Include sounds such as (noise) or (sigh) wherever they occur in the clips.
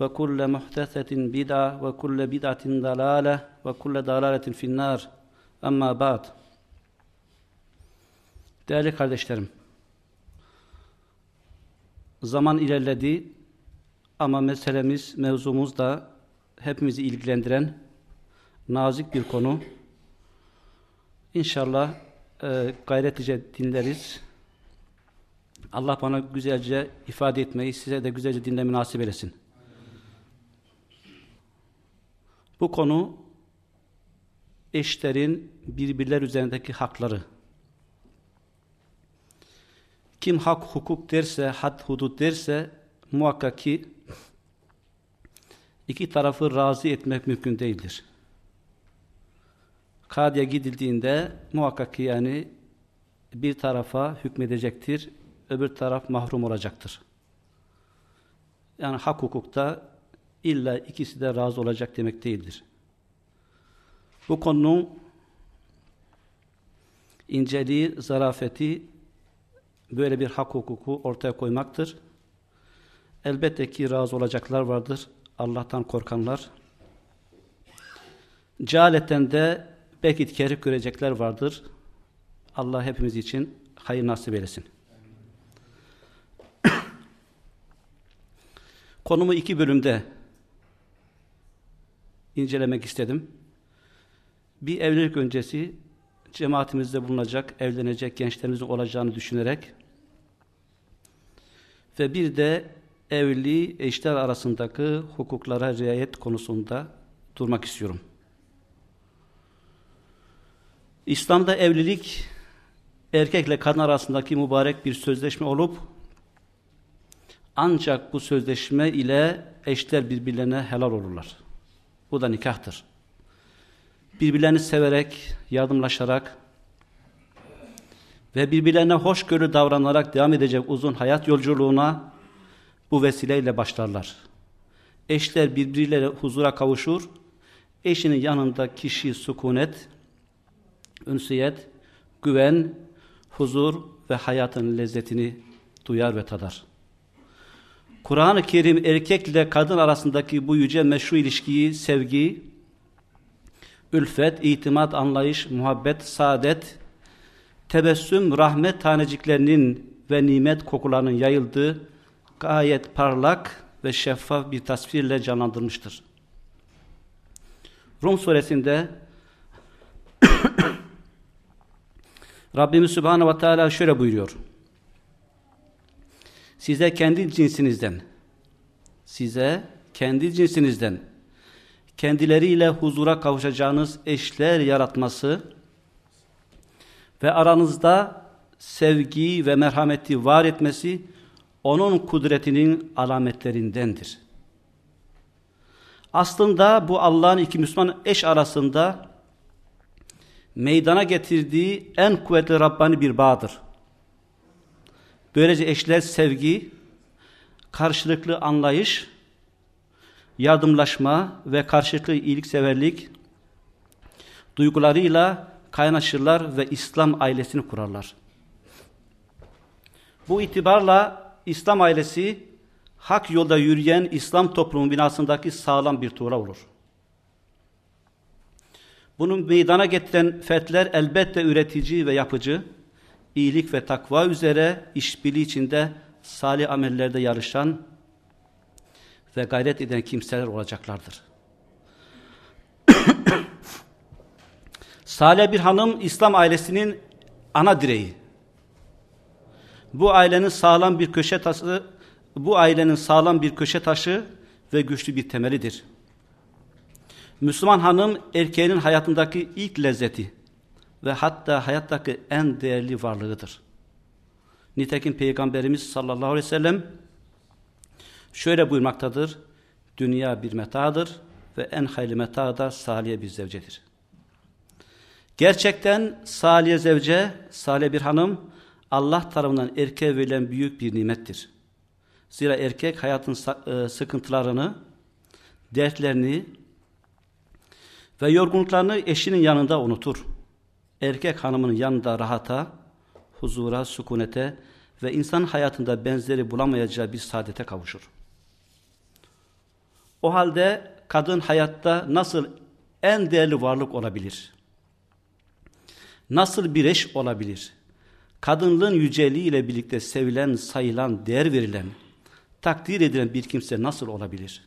وكل محدثة بدعة وكل بدعة ضلالة وكل ضلالة في النار أما بعد Değerli kardeşlerim, zaman ilerledi ama meselemiz, mevzumuz da hepimizi ilgilendiren nazik bir konu. İnşallah e, gayretice dinleriz. Allah bana güzelce ifade etmeyi, size de güzelce dinlemeyi nasip eylesin. Bu konu eşlerin birbirler üzerindeki hakları. Kim hak hukuk derse, had hudut derse muhakkak ki iki tarafı razı etmek mümkün değildir. Kadıya gidildiğinde muhakkak ki yani bir tarafa hükmedecektir, öbür taraf mahrum olacaktır. Yani hak hukukta illa ikisi de razı olacak demek değildir. Bu konunun inceliği, zarafeti böyle bir hak hukuku ortaya koymaktır. Elbette ki razı olacaklar vardır. Allah'tan korkanlar. Cehaletten de belki kerif görecekler vardır. Allah hepimiz için hayır nasip eylesin. (coughs) Konumu iki bölümde incelemek istedim. Bir evlilik öncesi cemaatimizde bulunacak, evlenecek gençlerimizin olacağını düşünerek ve bir de evli eşler arasındaki hukuklara riayet konusunda durmak istiyorum. İslam'da evlilik erkekle kadın arasındaki mübarek bir sözleşme olup ancak bu sözleşme ile eşler birbirlerine helal olurlar. Bu da nikahtır. Birbirlerini severek, yardımlaşarak ve birbirlerine hoşgörü davranarak devam edecek uzun hayat yolculuğuna bu vesileyle başlarlar. Eşler birbirleriyle huzura kavuşur, eşinin yanında kişi sükunet, ünsiyet, güven, huzur ve hayatın lezzetini duyar ve tadar. Kur'an-ı Kerim erkekle kadın arasındaki bu yüce meşru ilişkiyi, sevgi, ülfet, itimat, anlayış, muhabbet, saadet, tebessüm, rahmet taneciklerinin ve nimet kokularının yayıldığı gayet parlak ve şeffaf bir tasvirle canlandırmıştır. Rum suresinde (coughs) Rabbimiz Subhanahu ve Teala şöyle buyuruyor. Size kendi cinsinizden size kendi cinsinizden kendileriyle huzura kavuşacağınız eşler yaratması ve aranızda sevgi ve merhameti var etmesi onun kudretinin alametlerindendir. Aslında bu Allah'ın iki Müslüman eş arasında meydana getirdiği en kuvvetli Rabbani bir bağdır. Böylece eşler sevgi, karşılıklı anlayış, yardımlaşma ve karşılıklı iyilikseverlik duygularıyla kaynaşırlar ve İslam ailesini kurarlar. Bu itibarla İslam ailesi hak yolda yürüyen İslam toplumu binasındaki sağlam bir tuğra olur. Bunun meydana getiren fertler elbette üretici ve yapıcı, iyilik ve takva üzere işbirliği içinde salih amellerde yarışan ve gayret eden kimseler olacaklardır. (coughs) Salih bir hanım İslam ailesinin ana direği. Bu ailenin sağlam bir köşe taşı, bu ailenin sağlam bir köşe taşı ve güçlü bir temelidir. Müslüman hanım erkeğinin hayatındaki ilk lezzeti ve hatta hayattaki en değerli varlığıdır. Nitekim Peygamberimiz sallallahu aleyhi ve sellem şöyle buyurmaktadır. Dünya bir metadır ve en hayırlı meta da saliye bir zevcedir. Gerçekten saliye zevce, saliye bir hanım Allah tarafından erkeğe verilen büyük bir nimettir. Zira erkek hayatın e, sıkıntılarını, dertlerini ve yorgunluklarını eşinin yanında unutur. Erkek hanımının yanında rahata, huzura, sükunete ve insan hayatında benzeri bulamayacağı bir saadete kavuşur. O halde kadın hayatta nasıl en değerli varlık olabilir? Nasıl bir eş olabilir? Kadınlığın yüceliği ile birlikte sevilen, sayılan, değer verilen, takdir edilen bir kimse nasıl olabilir?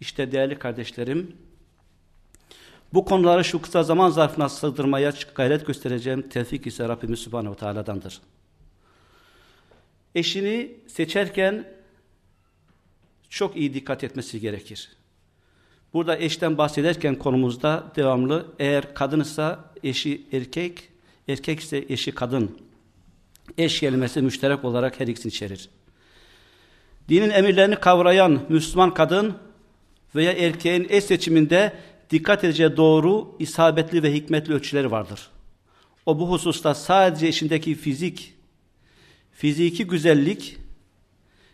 İşte değerli kardeşlerim, bu konuları şu kısa zaman zarfına sığdırmaya gayret göstereceğim tevfik ise Rabbimiz Subhanahu ve Teala'dandır. Eşini seçerken çok iyi dikkat etmesi gerekir. Burada eşten bahsederken konumuzda devamlı eğer kadınsa eşi erkek, erkek ise eşi kadın. Eş kelimesi müşterek olarak her ikisini içerir. Dinin emirlerini kavrayan Müslüman kadın veya erkeğin eş seçiminde dikkat edeceği doğru, isabetli ve hikmetli ölçüleri vardır. O bu hususta sadece eşindeki fizik, fiziki güzellik,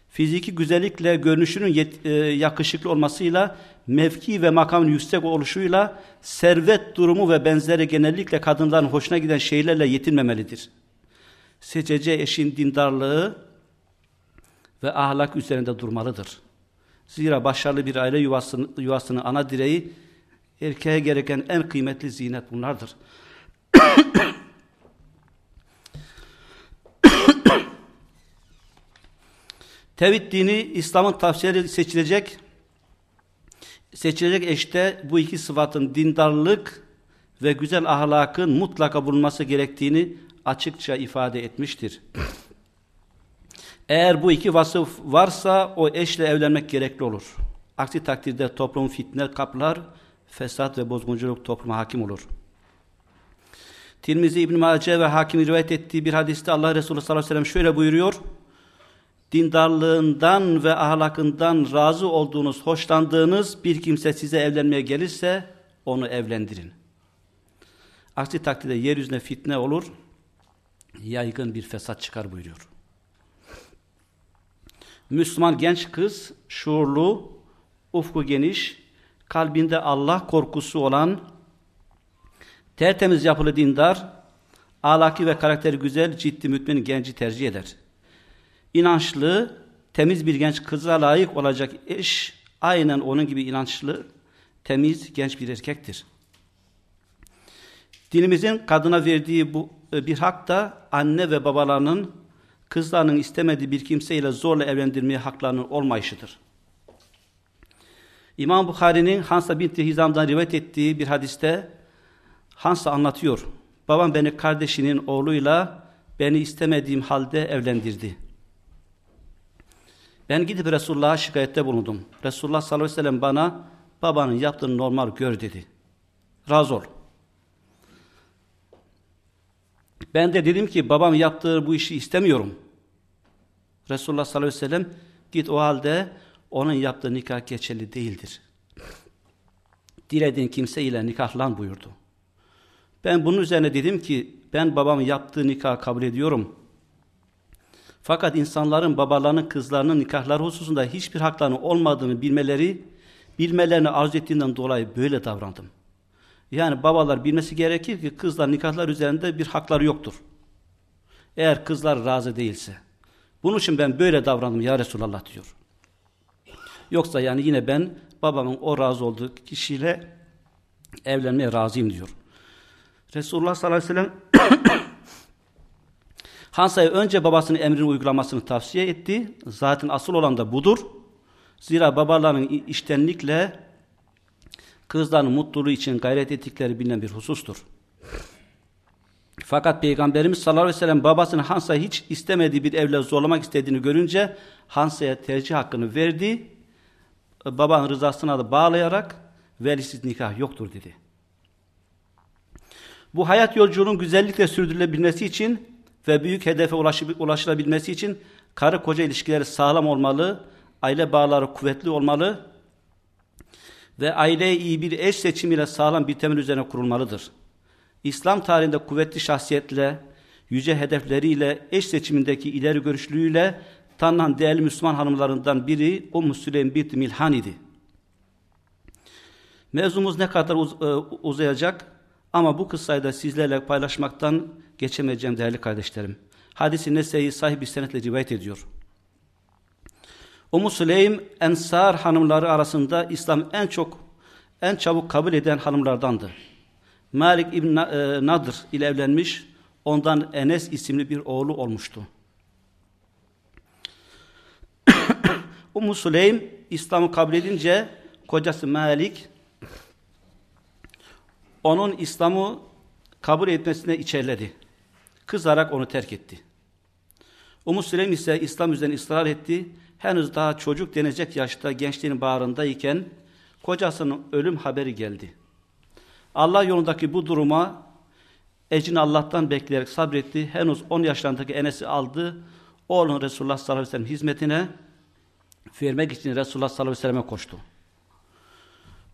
fiziki güzellikle görünüşünün yet, e, yakışıklı olmasıyla, mevki ve makamın yüksek oluşuyla, servet durumu ve benzeri genellikle kadınların hoşuna giden şeylerle yetinmemelidir. Seçeceği eşin dindarlığı ve ahlak üzerinde durmalıdır. Zira başarılı bir aile yuvasının, yuvasının ana direği, erkeğe gereken en kıymetli zinet bunlardır. (coughs) Tevhid dini İslam'ın tavsiyeleri seçilecek seçilecek eşte bu iki sıfatın dindarlık ve güzel ahlakın mutlaka bulunması gerektiğini açıkça ifade etmiştir. Eğer bu iki vasıf varsa o eşle evlenmek gerekli olur. Aksi takdirde toplum fitne kaplar, fesat ve bozgunculuk topluma hakim olur. Tirmizi İbn Mace ve Hakim rivayet ettiği bir hadiste Allah Resulü sallallahu aleyhi ve sellem şöyle buyuruyor dindarlığından ve ahlakından razı olduğunuz, hoşlandığınız bir kimse size evlenmeye gelirse onu evlendirin. Aksi takdirde yeryüzüne fitne olur, yaygın bir fesat çıkar buyuruyor. Müslüman genç kız, şuurlu, ufku geniş, kalbinde Allah korkusu olan, tertemiz yapılı dindar, ahlaki ve karakteri güzel, ciddi mümin genci tercih eder inançlı, temiz bir genç kıza layık olacak eş, aynen onun gibi inançlı, temiz, genç bir erkektir. Dinimizin kadına verdiği bu e, bir hak da anne ve babalarının kızlarının istemediği bir kimseyle zorla evlendirmeye haklarının olmayışıdır. İmam Bukhari'nin Hansa binti Hizam'dan rivayet ettiği bir hadiste Hansa anlatıyor. Babam beni kardeşinin oğluyla beni istemediğim halde evlendirdi. Ben gidip Resulullah'a şikayette bulundum. Resulullah sallallahu aleyhi ve sellem bana babanın yaptığını normal gör dedi. Razı ol. Ben de dedim ki babam yaptığı bu işi istemiyorum. Resulullah sallallahu aleyhi ve sellem git o halde onun yaptığı nikah geçerli değildir. Dilediğin kimse ile nikahlan buyurdu. Ben bunun üzerine dedim ki ben babamın yaptığı nikahı kabul ediyorum. Fakat insanların babalarının kızlarının nikahları hususunda hiçbir haklarının olmadığını bilmeleri, bilmelerini arzu ettiğinden dolayı böyle davrandım. Yani babalar bilmesi gerekir ki kızlar nikahlar üzerinde bir hakları yoktur. Eğer kızlar razı değilse. Bunun için ben böyle davrandım ya Resulallah diyor. Yoksa yani yine ben babamın o razı olduğu kişiyle evlenmeye razıyım diyor. Resulullah sallallahu aleyhi ve sellem (coughs) Hansa'ya önce babasının emrini uygulamasını tavsiye etti. Zaten asıl olan da budur. Zira babaların iştenlikle kızların mutluluğu için gayret ettikleri bilinen bir husustur. Fakat Peygamberimiz sallallahu aleyhi ve sellem babasını Hansa'yı hiç istemediği bir evle zorlamak istediğini görünce Hansa'ya tercih hakkını verdi. Babanın rızasına da bağlayarak velisiz nikah yoktur dedi. Bu hayat yolculuğunun güzellikle sürdürülebilmesi için ve büyük hedefe ulaşılabilmesi için karı koca ilişkileri sağlam olmalı, aile bağları kuvvetli olmalı ve aileye iyi bir eş seçimiyle sağlam bir temel üzerine kurulmalıdır. İslam tarihinde kuvvetli şahsiyetle, yüce hedefleriyle, eş seçimindeki ileri görüşlüğüyle tanınan değerli Müslüman hanımlarından biri Ummu Süleym bint Milhan idi. Mevzumuz ne kadar uz e, uzayacak ama bu kıssayı da sizlerle paylaşmaktan geçemeyeceğim değerli kardeşlerim. Hadisi Nese'yi sahih bir senetle rivayet ediyor. Ummu Süleym Ensar hanımları arasında İslam en çok en çabuk kabul eden hanımlardandı. Malik İbn e, Nadir ile evlenmiş, ondan Enes isimli bir oğlu olmuştu. Ummu Süleym İslam'ı kabul edince kocası Malik onun İslam'ı kabul etmesine içerledi. Kızarak onu terk etti. Ummu Süleym ise İslam üzerine ısrar etti. Henüz daha çocuk denecek yaşta gençliğin bağrındayken kocasının ölüm haberi geldi. Allah yolundaki bu duruma ecini Allah'tan bekleyerek sabretti. Henüz 10 yaşlarındaki Enes'i aldı. Oğlunu Resulullah sallallahu aleyhi ve sellem hizmetine vermek için Resulullah sallallahu aleyhi ve selleme koştu.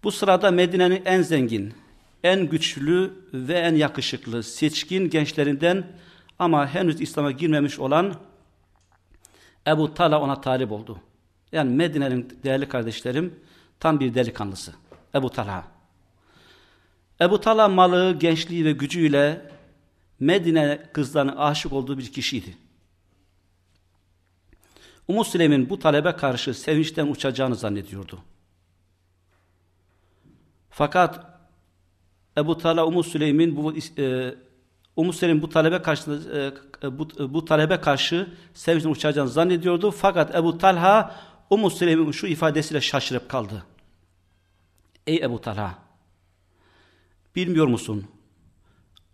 Bu sırada Medine'nin en zengin, en güçlü ve en yakışıklı, seçkin gençlerinden ama henüz İslam'a girmemiş olan Ebu Tala ona talip oldu. Yani Medine'nin değerli kardeşlerim tam bir delikanlısı. Ebu Talha. Ebu Talha malı, gençliği ve gücüyle Medine kızlarına aşık olduğu bir kişiydi. Ummu Süleym'in bu talebe karşı sevinçten uçacağını zannediyordu. Fakat Ebu Talha Ummu Süleym'in bu e, Ummu Süleym bu talebe karşı e, bu, bu talebe karşı sevinçten uçacağını zannediyordu. Fakat Ebu Talha Ummu Süleym'in şu ifadesiyle şaşırıp kaldı. Ey Ebu Talha bilmiyor musun?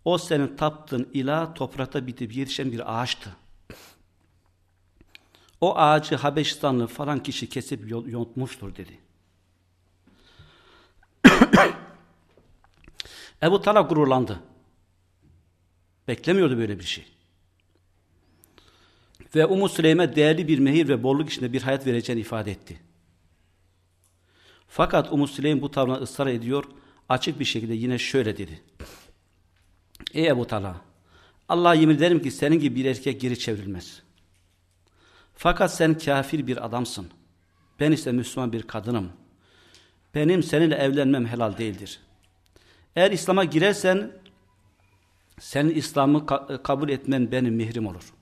O senin taptığın ilah toprakta bitip yetişen bir ağaçtı. O ağacı Habeşistanlı falan kişi kesip yontmuştur dedi. (coughs) Ebu Talha gururlandı. Beklemiyordu böyle bir şey. Ve Ummu Süleym'e değerli bir mehir ve bolluk içinde bir hayat vereceğini ifade etti. Fakat Ummu Süleym bu tavrına ısrar ediyor, açık bir şekilde yine şöyle dedi. Ey Ebu Talha, Allah yemin ederim ki senin gibi bir erkek geri çevrilmez. Fakat sen kafir bir adamsın. Ben ise Müslüman bir kadınım. Benim seninle evlenmem helal değildir. Eğer İslam'a girersen senin İslam'ı ka kabul etmen benim mihrim olur.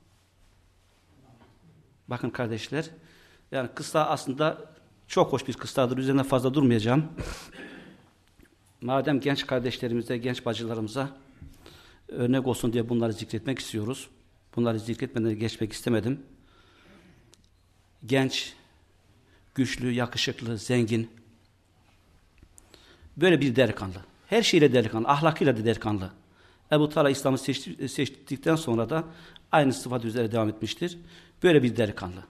Bakın kardeşler, yani kısa aslında çok hoş bir kıssadır. Üzerine fazla durmayacağım. Madem genç kardeşlerimize, genç bacılarımıza örnek olsun diye bunları zikretmek istiyoruz. Bunları zikretmeden geçmek istemedim. Genç, güçlü, yakışıklı, zengin. Böyle bir delikanlı. Her şeyle delikanlı, ahlakıyla da delikanlı. Ebu Talha İslam'ı seçti, seçtikten sonra da aynı sıfat üzere devam etmiştir. Böyle bir delikanlı.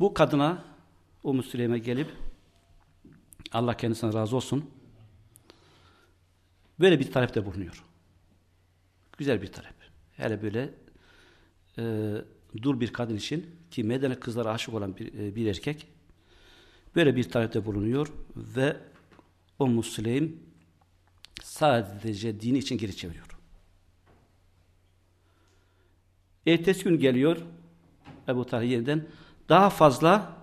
Bu kadına Ummu Süleym'e gelip Allah kendisine razı olsun böyle bir talepte bulunuyor. Güzel bir talep. Hele böyle e, dur bir kadın için ki Medine kızlara aşık olan bir, e, bir erkek böyle bir talepte bulunuyor ve Ummu Süleym sadece dini için geri çeviriyor. Ertesi gün geliyor Ebu Talha yeniden daha fazla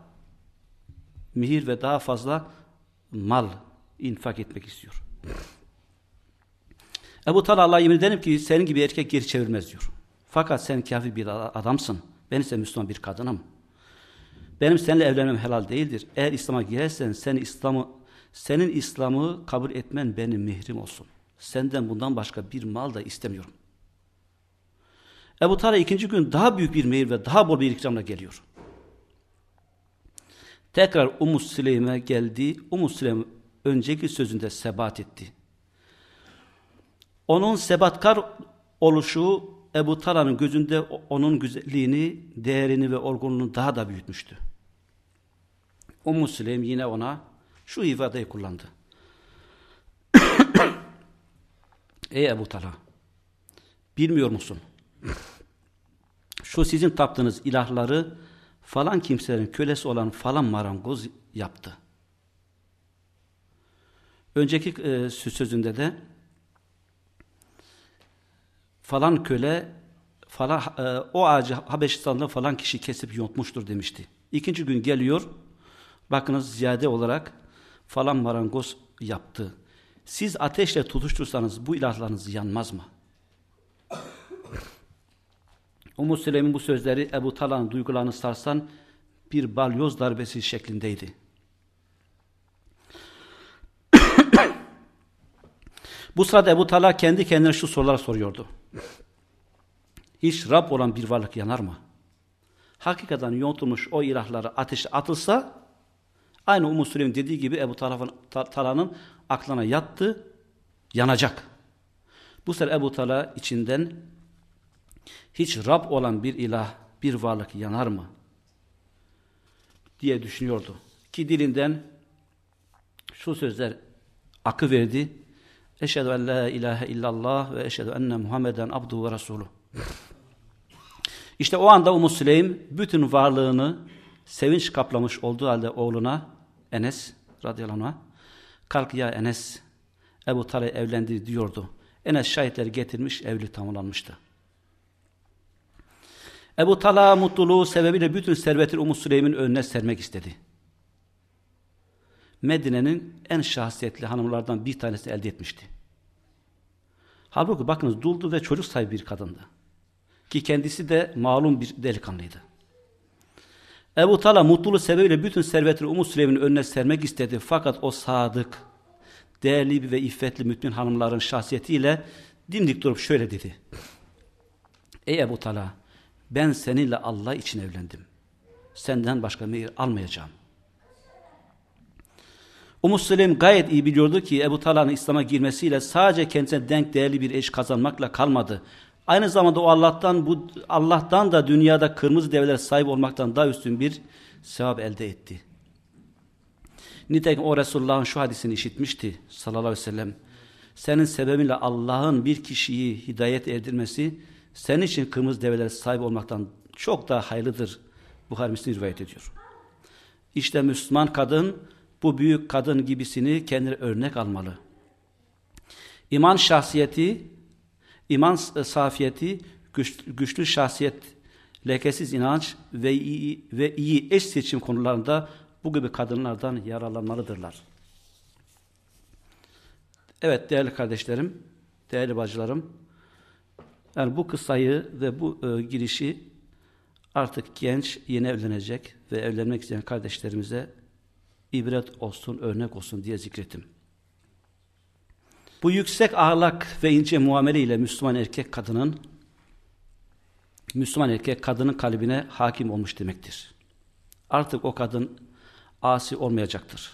mihir ve daha fazla mal infak etmek istiyor. Ebu Talha Allah'a yemin ederim ki senin gibi erkek geri çevirmez diyor. Fakat sen kafir bir adamsın. Ben ise Müslüman bir kadınım. Benim seninle evlenmem helal değildir. Eğer İslam'a girersen sen İslam'ı senin İslam'ı kabul etmen benim mihrim olsun. Senden bundan başka bir mal da istemiyorum. Ebu Talha ikinci gün daha büyük bir meyil ve daha bol bir ikramla geliyor. Tekrar Ummu Süleym'e geldi. Ummu Süleym önceki sözünde sebat etti. Onun sebatkar oluşu Ebu Talha'nın gözünde onun güzelliğini, değerini ve olgunluğunu daha da büyütmüştü. Ummu Süleym yine ona şu ifadeyi kullandı. (coughs) Ey Ebu Talha, bilmiyor musun? (coughs) Şu sizin taptığınız ilahları falan kimselerin kölesi olan falan marangoz yaptı. Önceki e, sözünde de falan köle falan e, o ağacı Habeşistan'da falan kişi kesip yontmuştur demişti. İkinci gün geliyor. Bakınız ziyade olarak falan marangoz yaptı. Siz ateşle tutuştursanız bu ilahlarınız yanmaz mı? (laughs) Ummu Süleym'in bu sözleri Ebu Tala'nın duygularını sarsan bir balyoz darbesi şeklindeydi. Bu sırada Ebu Tala kendi kendine şu sorular soruyordu. Hiç Rab olan bir varlık yanar mı? Hakikaten yontulmuş o ilahları ateşe atılsa aynı Ummu Süleym dediği gibi Ebu Tala'nın aklına yattı, yanacak. Bu sefer Ebu Tala içinden hiç Rab olan bir ilah, bir varlık yanar mı? diye düşünüyordu. Ki dilinden şu sözler akı verdi. Eşhedü en la ilahe illallah ve eşhedü enne Muhammeden abduhu ve resuluh. (laughs) İşte o anda Ummu Süleym bütün varlığını sevinç kaplamış olduğu halde oğluna Enes radıyallahu anh kalk ya Enes Ebu Talib evlendi diyordu. Enes şahitleri getirmiş evli tamamlanmıştı. Ebu Talha mutluluğu sebebiyle bütün servetini Umut Süleym'in önüne sermek istedi. Medine'nin en şahsiyetli hanımlardan bir tanesi elde etmişti. Halbuki bakınız duldu ve çocuk sahibi bir kadındı. Ki kendisi de malum bir delikanlıydı. Ebu Talha mutluluğu sebebiyle bütün servetini Umut Süleym'in önüne sermek istedi. Fakat o sadık, değerli ve iffetli mümin hanımların şahsiyetiyle dimdik durup şöyle dedi. Ey Ebu Talha ben seninle Allah için evlendim. Senden başka mehir almayacağım. Ummu Süleym gayet iyi biliyordu ki Ebu Talha'nın İslam'a girmesiyle sadece kendisine denk değerli bir eş kazanmakla kalmadı. Aynı zamanda o Allah'tan bu Allah'tan da dünyada kırmızı develer sahip olmaktan daha üstün bir sevap elde etti. Nitekim o Resulullah'ın şu hadisini işitmişti sallallahu aleyhi ve sellem. Senin sebebinle Allah'ın bir kişiyi hidayet erdirmesi senin için kırmızı develer sahip olmaktan çok daha hayırlıdır. Buhari Müslim rivayet ediyor. İşte Müslüman kadın bu büyük kadın gibisini kendine örnek almalı. İman şahsiyeti, iman safiyeti, güç, güçlü şahsiyet, lekesiz inanç ve iyi, ve iyi eş seçim konularında bu gibi kadınlardan yararlanmalıdırlar. Evet değerli kardeşlerim, değerli bacılarım, yani bu kısayı ve bu e, girişi artık genç, yeni evlenecek ve evlenmek isteyen kardeşlerimize ibret olsun, örnek olsun diye zikrettim. Bu yüksek ahlak ve ince muamele ile Müslüman erkek kadının Müslüman erkek kadının kalbine hakim olmuş demektir. Artık o kadın asi olmayacaktır.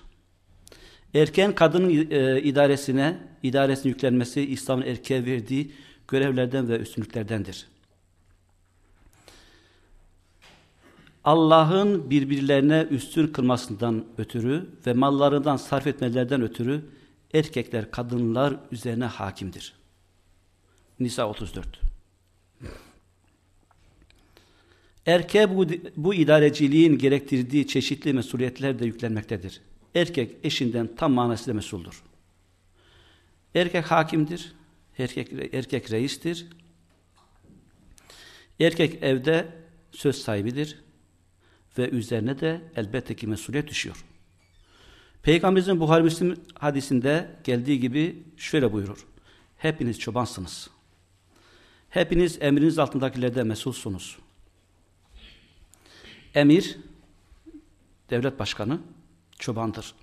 Erken kadının e, idaresine, idaresinin yüklenmesi İslam'ın erkeğe verdiği görevlerden ve üstünlüklerdendir. Allah'ın birbirlerine üstün kılmasından ötürü ve mallarından sarf etmelerden ötürü erkekler kadınlar üzerine hakimdir. Nisa 34 Erkeğe bu, bu idareciliğin gerektirdiği çeşitli mesuliyetler de yüklenmektedir. Erkek eşinden tam manasıyla mesuldur. Erkek hakimdir, Erkek, erkek reistir. Erkek evde söz sahibidir. Ve üzerine de elbette ki mesuliyet düşüyor. Peygamberimizin Buhari Müslim hadisinde geldiği gibi şöyle buyurur. Hepiniz çobansınız. Hepiniz emriniz altındakilerde mesulsunuz. Emir, devlet başkanı, çobandır.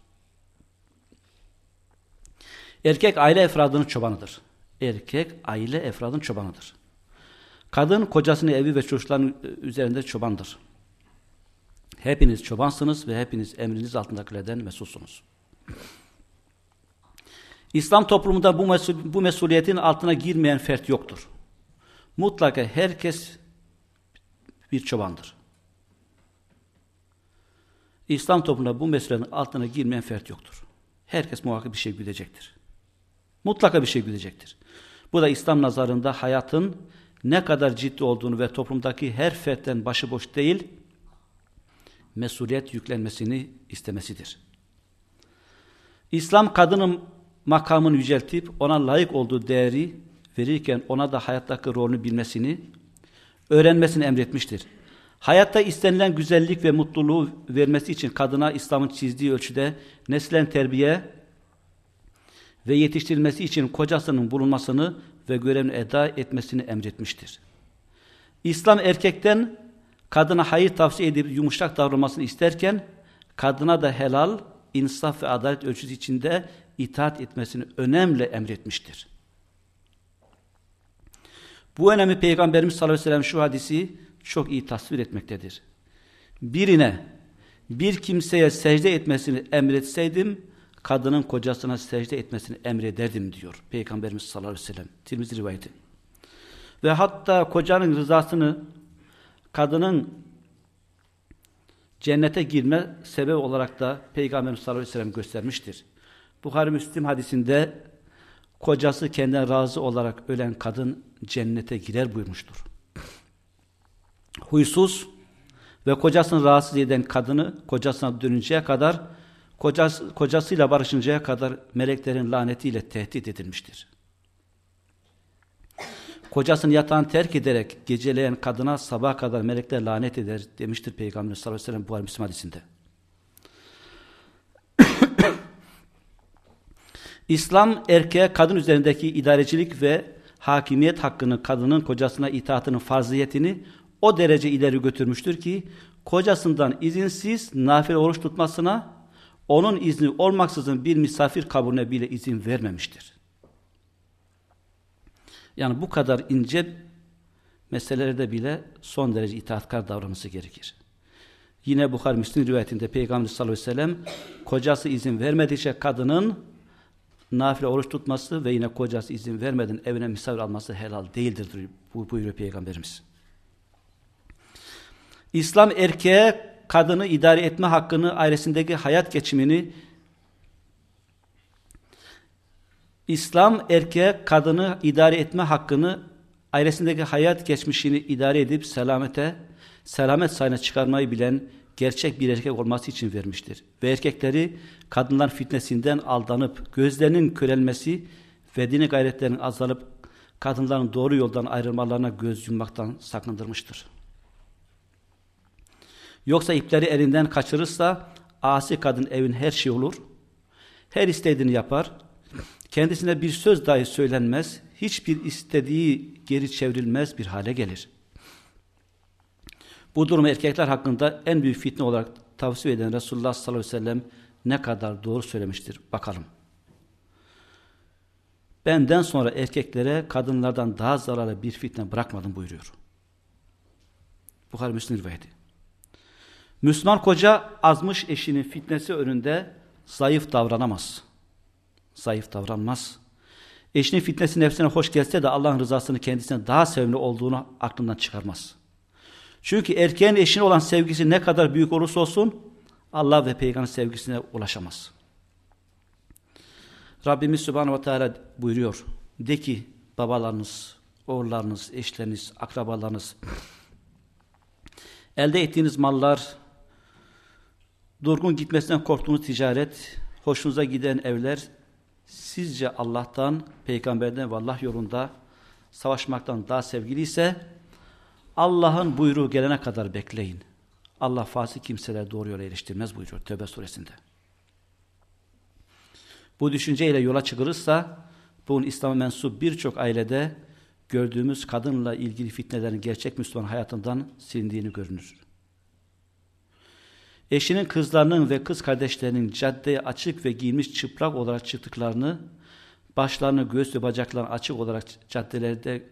Erkek aile efradının çobanıdır. Erkek aile efradının çobanıdır. Kadın kocasını evi ve çocukların üzerinde çobandır. Hepiniz çobansınız ve hepiniz emriniz altındakilerden mesulsunuz. İslam toplumunda bu, mesul, bu mesuliyetin altına girmeyen fert yoktur. Mutlaka herkes bir çobandır. İslam toplumunda bu meselenin altına girmeyen fert yoktur. Herkes muhakkak bir şey güdecektir. Mutlaka bir şey güdecektir. Bu da İslam nazarında hayatın ne kadar ciddi olduğunu ve toplumdaki her fertten başıboş değil, mesuliyet yüklenmesini istemesidir. İslam kadının makamını yüceltip ona layık olduğu değeri verirken ona da hayattaki rolünü bilmesini, öğrenmesini emretmiştir. Hayatta istenilen güzellik ve mutluluğu vermesi için kadına İslam'ın çizdiği ölçüde neslen terbiye ve yetiştirilmesi için kocasının bulunmasını ve görevini eda etmesini emretmiştir. İslam erkekten kadına hayır tavsiye edip yumuşak davranmasını isterken kadına da helal, insaf ve adalet ölçüsü içinde itaat etmesini önemli emretmiştir. Bu önemli Peygamberimiz sallallahu aleyhi ve sellem şu hadisi çok iyi tasvir etmektedir. Birine bir kimseye secde etmesini emretseydim kadının kocasına secde etmesini emrederdim diyor Peygamberimiz sallallahu aleyhi ve sellem. Tirmizi rivayeti. Ve hatta kocanın rızasını kadının cennete girme sebep olarak da Peygamberimiz sallallahu aleyhi ve sellem göstermiştir. Bukhari Müslim hadisinde kocası kendinden razı olarak ölen kadın cennete girer buyurmuştur. Huysuz ve kocasını rahatsız eden kadını kocasına dönünceye kadar kocası, kocasıyla barışıncaya kadar meleklerin lanetiyle tehdit edilmiştir. Kocasını yatağını terk ederek geceleyen kadına sabaha kadar melekler lanet eder demiştir Peygamber sallallahu aleyhi ve sellem Buhari Müslim hadisinde. (coughs) İslam erkeğe kadın üzerindeki idarecilik ve hakimiyet hakkını kadının kocasına itaatının farziyetini o derece ileri götürmüştür ki kocasından izinsiz nafile oruç tutmasına onun izni olmaksızın bir misafir kabulüne bile izin vermemiştir. Yani bu kadar ince meselelerde bile son derece itaatkar davranması gerekir. Yine Bukhar Müslim rivayetinde Peygamber sallallahu aleyhi ve sellem kocası izin vermedikçe kadının nafile oruç tutması ve yine kocası izin vermeden evine misafir alması helal değildir buyuruyor Peygamberimiz. İslam erkeğe kadını idare etme hakkını, ailesindeki hayat geçimini İslam erkeğe kadını idare etme hakkını, ailesindeki hayat geçmişini idare edip selamete, selamet sayına çıkarmayı bilen gerçek bir erkek olması için vermiştir. Ve erkekleri kadınlar fitnesinden aldanıp gözlerinin körelmesi ve dini gayretlerinin azalıp kadınların doğru yoldan ayrılmalarına göz yummaktan sakındırmıştır. Yoksa ipleri elinden kaçırırsa asi kadın evin her şey olur. Her istediğini yapar. Kendisine bir söz dahi söylenmez. Hiçbir istediği geri çevrilmez bir hale gelir. Bu durumu erkekler hakkında en büyük fitne olarak tavsiye eden Resulullah sallallahu aleyhi ve sellem ne kadar doğru söylemiştir. Bakalım. Benden sonra erkeklere kadınlardan daha zararlı bir fitne bırakmadım buyuruyor. Bukhari Müslim rivayeti. Müslüman koca azmış eşinin fitnesi önünde zayıf davranamaz. Zayıf davranmaz. Eşinin fitnesi nefsine hoş gelse de Allah'ın rızasını kendisine daha sevimli olduğunu aklından çıkarmaz. Çünkü erkeğin eşine olan sevgisi ne kadar büyük olursa olsun Allah ve peygamber sevgisine ulaşamaz. Rabbimiz Subhanahu ve Teala buyuruyor. De ki babalarınız, oğullarınız, eşleriniz, akrabalarınız elde ettiğiniz mallar, durgun gitmesinden korktuğunuz ticaret, hoşunuza giden evler sizce Allah'tan, peygamberden ve Allah yolunda savaşmaktan daha sevgili ise Allah'ın buyruğu gelene kadar bekleyin. Allah fasık kimseler doğru yola eriştirmez buyuruyor Tövbe suresinde. Bu düşünceyle yola çıkılırsa bugün İslam'a mensup birçok ailede gördüğümüz kadınla ilgili fitnelerin gerçek Müslüman hayatından silindiğini görünür. Eşinin kızlarının ve kız kardeşlerinin caddeye açık ve giymiş çıplak olarak çıktıklarını, başlarını göğüs ve bacaklarını açık olarak caddelerde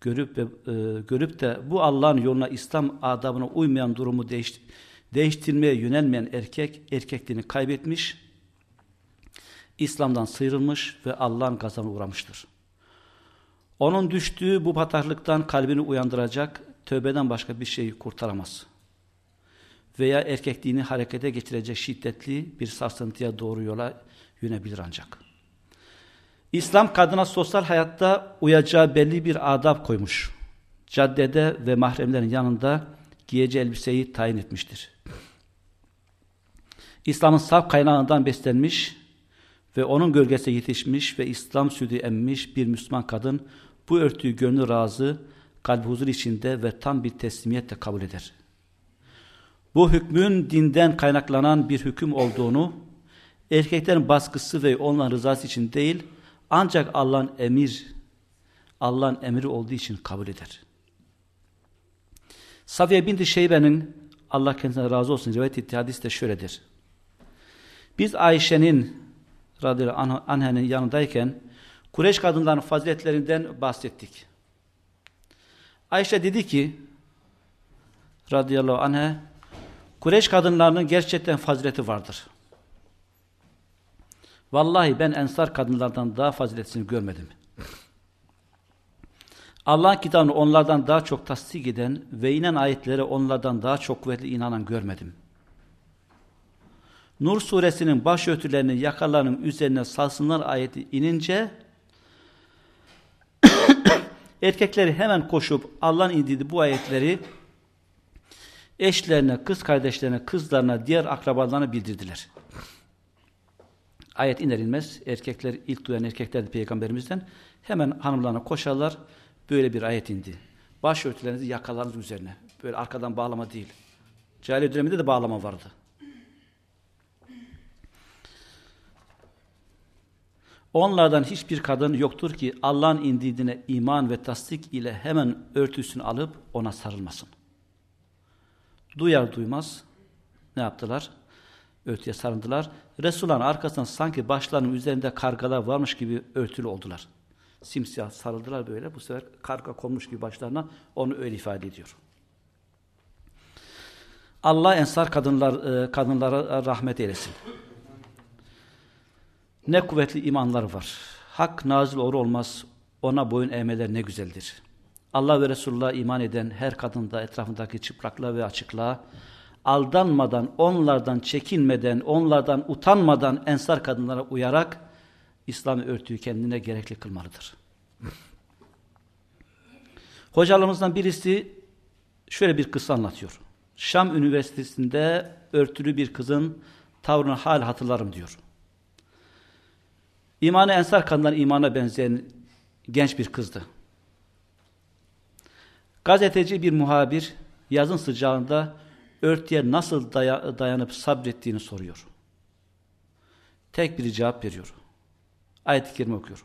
görüp ve, e, görüp de bu Allah'ın yoluna İslam adabına uymayan durumu değiş, değiştirmeye yönelmeyen erkek erkekliğini kaybetmiş, İslam'dan sıyrılmış ve Allah'ın gazabına uğramıştır. Onun düştüğü bu bataklıktan kalbini uyandıracak tövbeden başka bir şeyi kurtaramaz. Veya erkekliğini harekete getirecek şiddetli bir sarsıntıya doğru yola yönebilir ancak. İslam kadına sosyal hayatta uyacağı belli bir adab koymuş. Caddede ve mahremlerin yanında giyeceği elbiseyi tayin etmiştir. İslam'ın saf kaynağından beslenmiş ve onun gölgesi yetişmiş ve İslam sütü emmiş bir Müslüman kadın bu örtüyü gönlü razı, kalbi huzur içinde ve tam bir teslimiyetle kabul eder. Bu hükmün dinden kaynaklanan bir hüküm olduğunu, erkeklerin baskısı ve onların rızası için değil, ancak Allah'ın emir, Allah'ın emri olduğu için kabul eder. Safiye binti Şeybe'nin Allah kendisine razı olsun rivayet ettiği hadis de şöyledir. Biz Ayşe'nin radıyallahu anhe'nin yanındayken Kureyş kadınların faziletlerinden bahsettik. Ayşe dedi ki radıyallahu anh'e Kureyş kadınlarının gerçekten fazileti vardır. Vallahi ben ensar kadınlardan daha faziletini görmedim. Allah'ın kitabını onlardan daha çok tasdik eden ve inen ayetlere onlardan daha çok kuvvetli inanan görmedim. Nur suresinin başörtülerini yakalarının üzerine salsınlar ayeti inince (coughs) erkekleri hemen koşup Allah'ın indirdiği bu ayetleri eşlerine, kız kardeşlerine, kızlarına, diğer akrabalarına bildirdiler. Ayet iner inmez erkekler ilk duyan erkekler de peygamberimizden hemen hanımlarına koşarlar. Böyle bir ayet indi. Başörtülerinizi yakalarınız üzerine. Böyle arkadan bağlama değil. Cahiliye döneminde de bağlama vardı. Onlardan hiçbir kadın yoktur ki Allah'ın indirdiğine iman ve tasdik ile hemen örtüsünü alıp ona sarılmasın. Duyar duymaz ne yaptılar? Örtüye sarındılar. Resulullah'ın arkasından sanki başlarının üzerinde kargalar varmış gibi örtülü oldular. Simsiyah sarıldılar böyle. Bu sefer karga konmuş gibi başlarına onu öyle ifade ediyor. Allah ensar kadınlar e, kadınlara rahmet eylesin. Ne kuvvetli imanları var. Hak nazil olur olmaz ona boyun eğmeler ne güzeldir. Allah ve Resulullah iman eden her kadında etrafındaki çıplaklığa ve açıklığa aldanmadan, onlardan çekinmeden, onlardan utanmadan ensar kadınlara uyarak İslam örtüyü kendine gerekli kılmalıdır. Hocalarımızdan birisi şöyle bir kıssa anlatıyor. Şam Üniversitesi'nde örtülü bir kızın tavrını hal hatırlarım diyor. İmanı ensar kadınların imana benzeyen genç bir kızdı. Gazeteci bir muhabir yazın sıcağında örtüye nasıl daya dayanıp sabrettiğini soruyor. Tek bir cevap veriyor. Ayet-i kerime okuyor.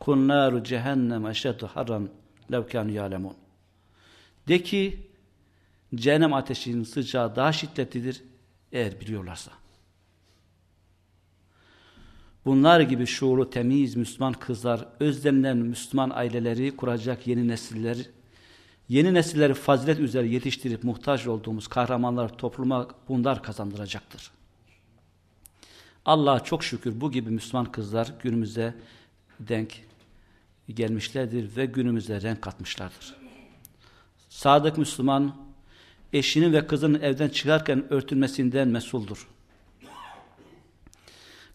Kunnâru cehennem eşeddu harran levkânü yâlemûn. De ki cehennem ateşinin sıcağı daha şiddetlidir eğer biliyorlarsa. Bunlar gibi şuuru temiz Müslüman kızlar, özlenilen Müslüman aileleri kuracak yeni nesiller, yeni nesilleri fazilet üzere yetiştirip muhtaç olduğumuz kahramanlar topluma bunlar kazandıracaktır. Allah'a çok şükür bu gibi Müslüman kızlar günümüze denk gelmişlerdir ve günümüze renk katmışlardır. Sadık Müslüman eşinin ve kızının evden çıkarken örtülmesinden mesuldur.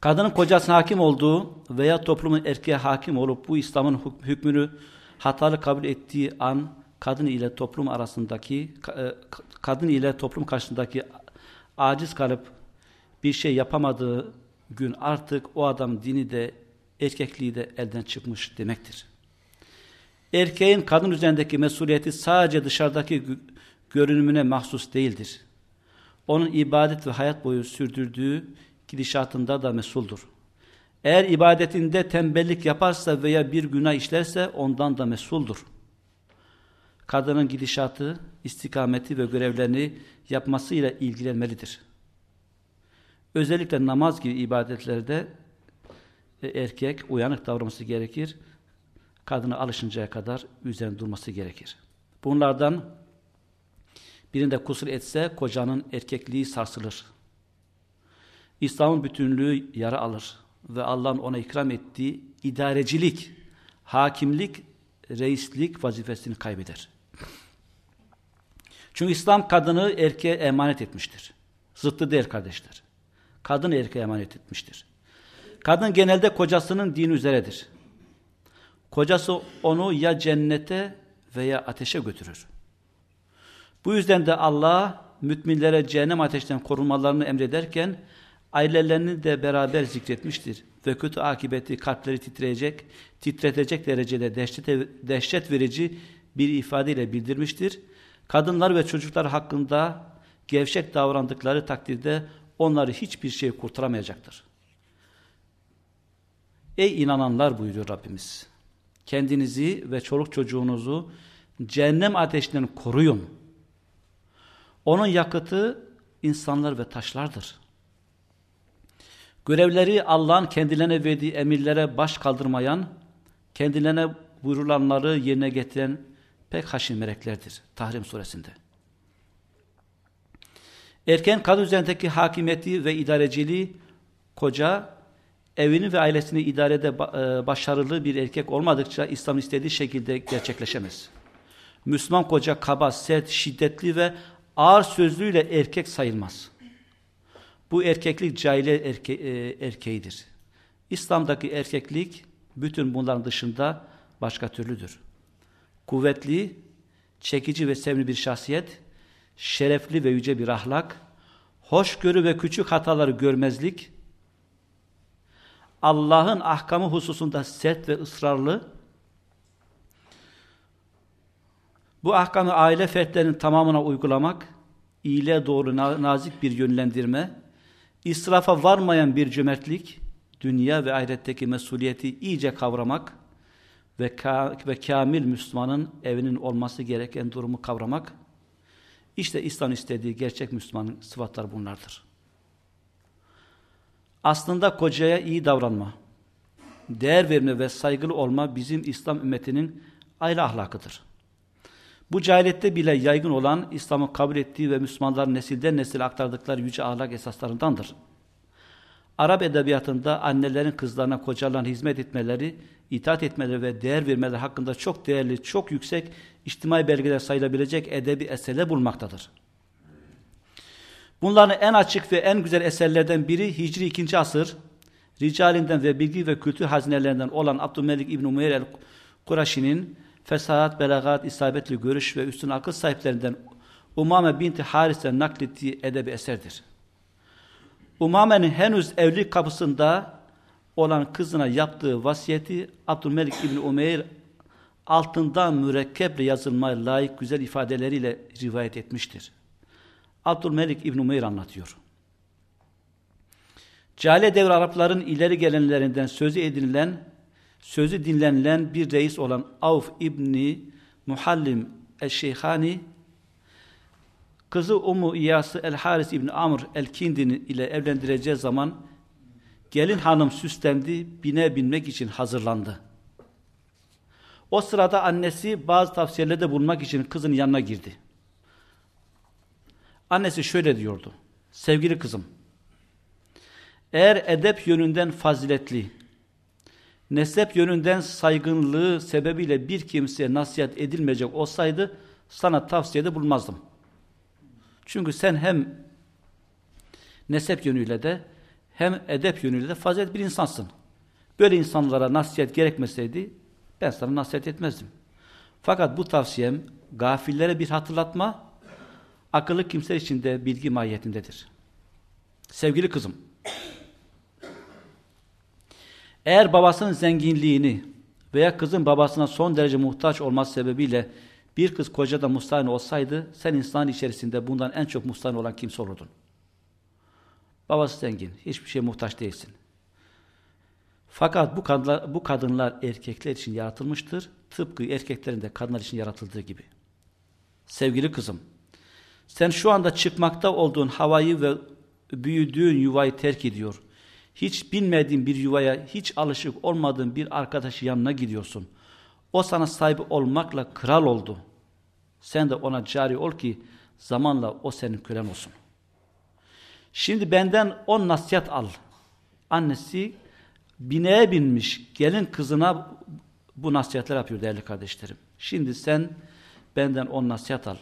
Kadının kocasına hakim olduğu veya toplumun erkeğe hakim olup bu İslam'ın hükmünü hatalı kabul ettiği an kadın ile toplum arasındaki e, kadın ile toplum karşısındaki aciz kalıp bir şey yapamadığı gün artık o adam dini de erkekliği de elden çıkmış demektir. Erkeğin kadın üzerindeki mesuliyeti sadece dışarıdaki görünümüne mahsus değildir. Onun ibadet ve hayat boyu sürdürdüğü gidişatında da mesuldur. Eğer ibadetinde tembellik yaparsa veya bir günah işlerse ondan da mesuldur. Kadının gidişatı, istikameti ve görevlerini yapmasıyla ilgilenmelidir. Özellikle namaz gibi ibadetlerde e, erkek uyanık davranması gerekir. Kadına alışıncaya kadar üzerinde durması gerekir. Bunlardan birinde kusur etse kocanın erkekliği sarsılır. İslam'ın bütünlüğü yara alır ve Allah'ın ona ikram ettiği idarecilik, hakimlik, reislik vazifesini kaybeder. Çünkü İslam kadını erkeğe emanet etmiştir. Zıttı değil kardeşler. Kadın erkeğe emanet etmiştir. Kadın genelde kocasının din üzeredir. Kocası onu ya cennete veya ateşe götürür. Bu yüzden de Allah müminlere cehennem ateşten korunmalarını emrederken ailelerini de beraber zikretmiştir. Ve kötü akibeti kalpleri titreyecek, titretecek derecede dehşet, dehşet verici bir ifadeyle bildirmiştir. Kadınlar ve çocuklar hakkında gevşek davrandıkları takdirde onları hiçbir şey kurtaramayacaktır. Ey inananlar buyuruyor Rabbimiz. Kendinizi ve çoluk çocuğunuzu cehennem ateşinden koruyun. Onun yakıtı insanlar ve taşlardır. Görevleri Allah'ın kendilerine verdiği emirlere baş kaldırmayan, kendilerine buyurulanları yerine getiren pek haşin meleklerdir. Tahrim suresinde. Erken kadın üzerindeki hakimiyeti ve idareciliği koca evini ve ailesini idarede e, başarılı bir erkek olmadıkça İslam istediği şekilde gerçekleşemez. Müslüman koca kaba, sert, şiddetli ve ağır sözlüyle erkek sayılmaz. Bu erkeklik cahile erke e, erkeğidir. İslam'daki erkeklik bütün bunların dışında başka türlüdür. Kuvvetli, çekici ve sevimli bir şahsiyet, şerefli ve yüce bir ahlak, hoşgörü ve küçük hataları görmezlik, Allah'ın ahkamı hususunda sert ve ısrarlı, bu ahkamı aile fertlerinin tamamına uygulamak, iyiliğe doğru nazik bir yönlendirme, israfa varmayan bir cömertlik, dünya ve ahiretteki mesuliyeti iyice kavramak ve, ka ve kamil Müslümanın evinin olması gereken durumu kavramak, işte İslam istediği gerçek Müslümanın sıfatları bunlardır. Aslında kocaya iyi davranma, değer verme ve saygılı olma bizim İslam ümmetinin aile ahlakıdır. Bu cahilette bile yaygın olan İslam'ı kabul ettiği ve Müslümanların nesilden nesile aktardıkları yüce ahlak esaslarındandır. Arap edebiyatında annelerin kızlarına kocalarına hizmet etmeleri, itaat etmeleri ve değer vermeleri hakkında çok değerli, çok yüksek içtimai belgeler sayılabilecek edebi eserler bulmaktadır. Bunların en açık ve en güzel eserlerden biri Hicri 2. asır, ricalinden ve bilgi ve kültür hazinelerinden olan Abdülmelik İbn-i Umeyr el-Kuraşi'nin fesahat, belagat, isabetli görüş ve üstün akıl sahiplerinden Umame binti Haris'e naklettiği edebi eserdir. Umame'nin henüz evlilik kapısında olan kızına yaptığı vasiyeti Abdülmelik İbni Umeyr altından mürekkeple yazılmaya layık güzel ifadeleriyle rivayet etmiştir. Abdülmelik İbni Umeyr anlatıyor. Cahiliye devri Arapların ileri gelenlerinden sözü edinilen sözü dinlenilen bir reis olan Avf İbni Muhallim el-Şeyhani kızı Ummu İyası el-Haris İbni Amr el-Kindini ile evlendireceği zaman gelin hanım süslendi, bine binmek için hazırlandı. O sırada annesi bazı tavsiyelerde bulunmak için kızın yanına girdi. Annesi şöyle diyordu. Sevgili kızım, eğer edep yönünden faziletli, nesep yönünden saygınlığı sebebiyle bir kimseye nasihat edilmeyecek olsaydı sana tavsiyede bulmazdım. Çünkü sen hem nesep yönüyle de hem edep yönüyle de fazilet bir insansın. Böyle insanlara nasihat gerekmeseydi ben sana nasihat etmezdim. Fakat bu tavsiyem gafillere bir hatırlatma, akıllı kimseler için de bilgi mahiyetindedir. Sevgili kızım, eğer babasının zenginliğini veya kızın babasına son derece muhtaç olması sebebiyle bir kız kocada mustahane olsaydı, sen insan içerisinde bundan en çok mustahane olan kimse olurdun. Babası zengin, hiçbir şeye muhtaç değilsin. Fakat bu kadınlar, bu kadınlar erkekler için yaratılmıştır. Tıpkı erkeklerin de kadınlar için yaratıldığı gibi. Sevgili kızım, sen şu anda çıkmakta olduğun havayı ve büyüdüğün yuvayı terk ediyor. Hiç bilmediğin bir yuvaya, hiç alışık olmadığın bir arkadaşı yanına gidiyorsun. O sana sahibi olmakla kral oldu. Sen de ona cari ol ki zamanla o senin kölen olsun. Şimdi benden on nasihat al. Annesi bineğe binmiş gelin kızına bu nasihatler yapıyor değerli kardeşlerim. Şimdi sen benden on nasihat al.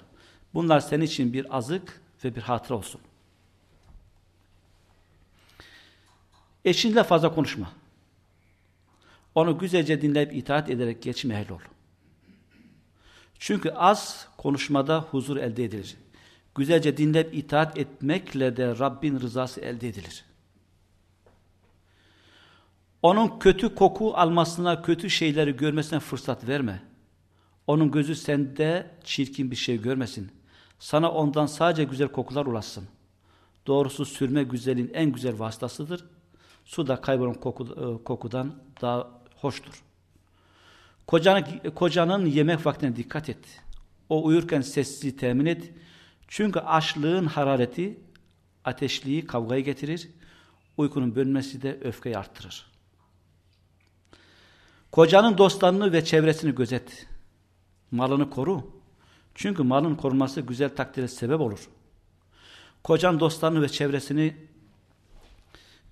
Bunlar senin için bir azık ve bir hatıra olsun. Eşinle fazla konuşma. Onu güzelce dinleyip itaat ederek geçme ehil ol. Çünkü az konuşmada huzur elde edilir. Güzelce dinleyip itaat etmekle de Rabbin rızası elde edilir. Onun kötü koku almasına, kötü şeyleri görmesine fırsat verme. Onun gözü sende çirkin bir şey görmesin. Sana ondan sadece güzel kokular ulaşsın. Doğrusu sürme güzelin en güzel vasıtasıdır. Su da kaybolan koku, e, kokudan daha hoştur. Kocanın, kocanın yemek vaktine dikkat et. O uyurken sessizliği temin et. Çünkü açlığın harareti ateşliği kavgayı getirir. Uykunun bölünmesi de öfkeyi arttırır. Kocanın dostlarını ve çevresini gözet. Malını koru. Çünkü malın korunması güzel takdire sebep olur. Kocan dostlarını ve çevresini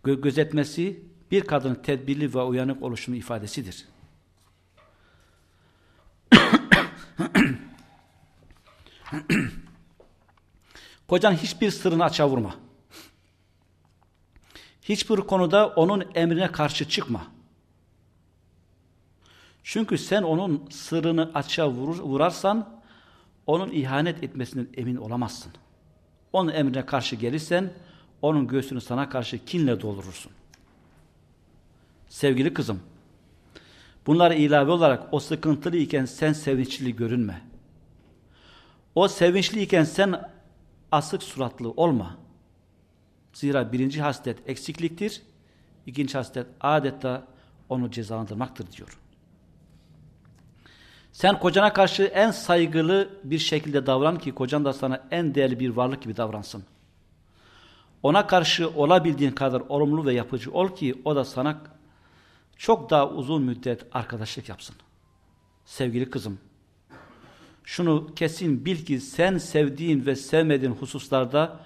gö gözetmesi bir kadının tedbirli ve uyanık oluşunun ifadesidir. (clears throat) Kocan hiçbir sırrını açığa vurma. Hiçbir konuda onun emrine karşı çıkma. Çünkü sen onun sırrını açığa vurur, vurarsan onun ihanet etmesinden emin olamazsın. Onun emrine karşı gelirsen onun göğsünü sana karşı kinle doldurursun. Sevgili kızım, bunlara ilave olarak o sıkıntılı iken sen sevinçli görünme. O sevinçli iken sen asık suratlı olma. Zira birinci haslet eksikliktir, ikinci haslet adeta onu cezalandırmaktır diyor. Sen kocana karşı en saygılı bir şekilde davran ki kocan da sana en değerli bir varlık gibi davransın. Ona karşı olabildiğin kadar olumlu ve yapıcı ol ki o da sana çok daha uzun müddet arkadaşlık yapsın. Sevgili kızım, şunu kesin bil ki sen sevdiğin ve sevmediğin hususlarda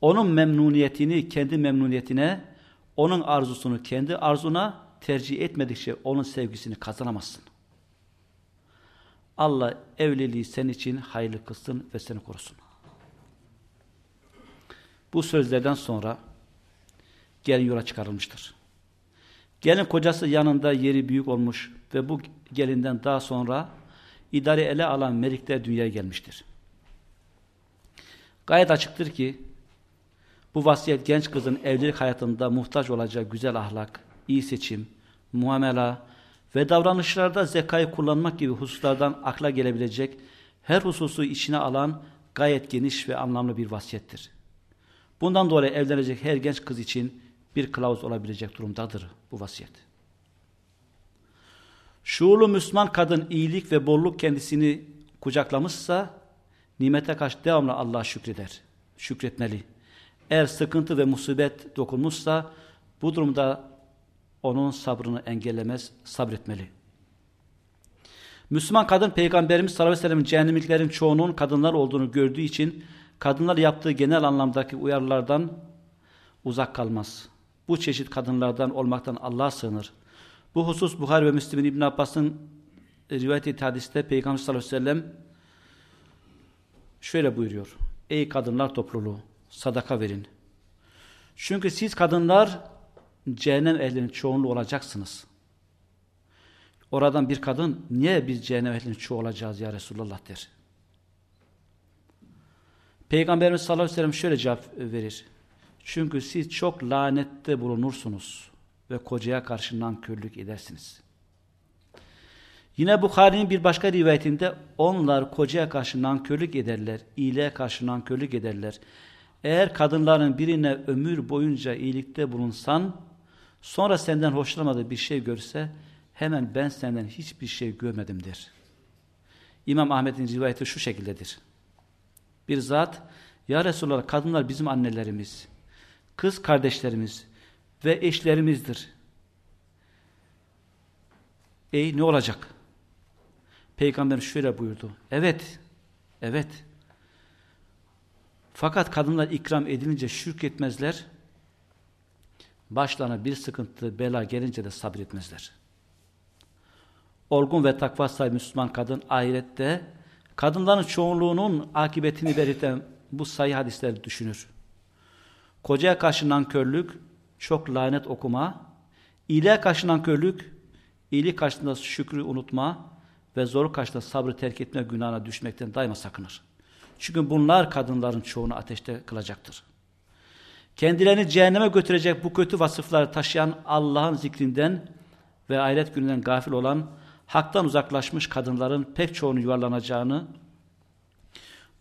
onun memnuniyetini kendi memnuniyetine, onun arzusunu kendi arzuna tercih etmedikçe onun sevgisini kazanamazsın. Allah evliliği sen için hayırlı kılsın ve seni korusun. Bu sözlerden sonra gelin yola çıkarılmıştır. Gelin kocası yanında yeri büyük olmuş ve bu gelinden daha sonra idare ele alan melikler dünyaya gelmiştir. Gayet açıktır ki bu vasiyet genç kızın evlilik hayatında muhtaç olacağı güzel ahlak, iyi seçim, muamela ve davranışlarda zekayı kullanmak gibi hususlardan akla gelebilecek her hususu içine alan gayet geniş ve anlamlı bir vasiyettir. Bundan dolayı evlenecek her genç kız için bir kılavuz olabilecek durumdadır bu vasiyet. Şuurlu Müslüman kadın iyilik ve bolluk kendisini kucaklamışsa nimete karşı devamlı Allah'a şükreder. Şükretmeli. Eğer sıkıntı ve musibet dokunmuşsa bu durumda onun sabrını engellemez, sabretmeli. Müslüman kadın Peygamberimiz sallallahu aleyhi ve sellem'in cehennemliklerin çoğunun kadınlar olduğunu gördüğü için kadınlar yaptığı genel anlamdaki uyarılardan uzak kalmaz. Bu çeşit kadınlardan olmaktan Allah'a sığınır. Bu husus Buhari ve Müslim'in İbn Abbas'ın rivayet ettiği hadiste Peygamber sallallahu aleyhi ve sellem şöyle buyuruyor. Ey kadınlar topluluğu sadaka verin. Çünkü siz kadınlar cehennem ehlinin çoğunluğu olacaksınız. Oradan bir kadın niye biz cehennem ehlinin çoğu olacağız ya Resulullah der. Peygamberimiz sallallahu aleyhi ve sellem şöyle cevap verir. Çünkü siz çok lanette bulunursunuz ve kocaya karşı nankörlük edersiniz. Yine Bukhari'nin bir başka rivayetinde onlar kocaya karşı nankörlük ederler, iyiliğe karşı nankörlük ederler. Eğer kadınların birine ömür boyunca iyilikte bulunsan, Sonra senden hoşlanmadığı bir şey görse hemen ben senden hiçbir şey görmedim der. İmam Ahmet'in rivayeti şu şekildedir. Bir zat, Ya Resulallah kadınlar bizim annelerimiz, kız kardeşlerimiz ve eşlerimizdir. Ey ne olacak? Peygamber şöyle buyurdu. Evet, evet. Fakat kadınlar ikram edilince şirk etmezler. Başlarına bir sıkıntı, bela gelince de sabretmezler. Olgun ve takva sahibi Müslüman kadın ahirette kadınların çoğunluğunun akıbetini belirten bu sayı hadisleri düşünür. Kocaya karşı nankörlük, çok lanet okuma, iyiliğe karşı nankörlük, iyilik karşısında şükrü unutma ve zoru karşısında sabrı terk etme günahına düşmekten daima sakınır. Çünkü bunlar kadınların çoğunu ateşte kılacaktır. Kendilerini cehenneme götürecek bu kötü vasıfları taşıyan Allah'ın zikrinden ve ahiret gününden gafil olan haktan uzaklaşmış kadınların pek çoğunu yuvarlanacağını,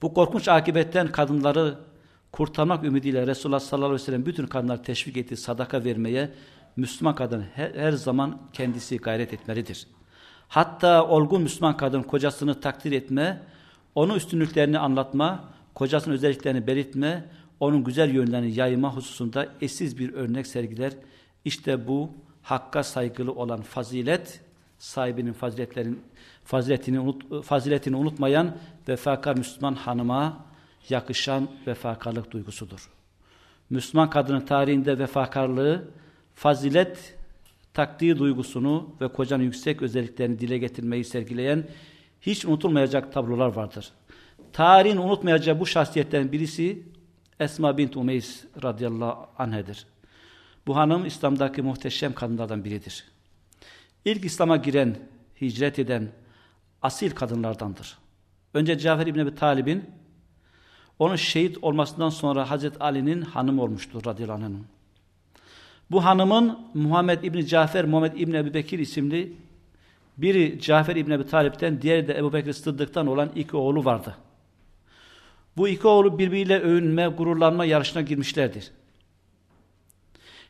bu korkunç akibetten kadınları kurtarmak ümidiyle Resulullah sallallahu aleyhi ve sellem bütün kadınlar teşvik ettiği sadaka vermeye Müslüman kadın her, her zaman kendisi gayret etmelidir. Hatta olgun Müslüman kadın kocasını takdir etme, onun üstünlüklerini anlatma, kocasının özelliklerini belirtme, onun güzel yönlerini yayma hususunda eşsiz bir örnek sergiler. İşte bu hakka saygılı olan fazilet, sahibinin faziletlerin faziletini, unut, faziletini unutmayan vefakar Müslüman hanıma yakışan vefakarlık duygusudur. Müslüman kadının tarihinde vefakarlığı, fazilet, takdir duygusunu ve kocanın yüksek özelliklerini dile getirmeyi sergileyen hiç unutulmayacak tablolar vardır. Tarihin unutmayacağı bu şahsiyetten birisi Esma bint Umeys radıyallahu anhedir. Bu hanım İslam'daki muhteşem kadınlardan biridir. İlk İslam'a giren, hicret eden asil kadınlardandır. Önce Cafer İbni Talib'in onun şehit olmasından sonra Hazreti Ali'nin hanım olmuştur radıyallahu anh. Bu hanımın Muhammed İbni Cafer, Muhammed İbni Ebu Bekir isimli biri Cafer İbni Ebi Talip'ten, diğeri de Ebu Bekir Sıddık'tan olan iki oğlu vardı. Bu iki oğlu birbiriyle övünme, gururlanma yarışına girmişlerdir.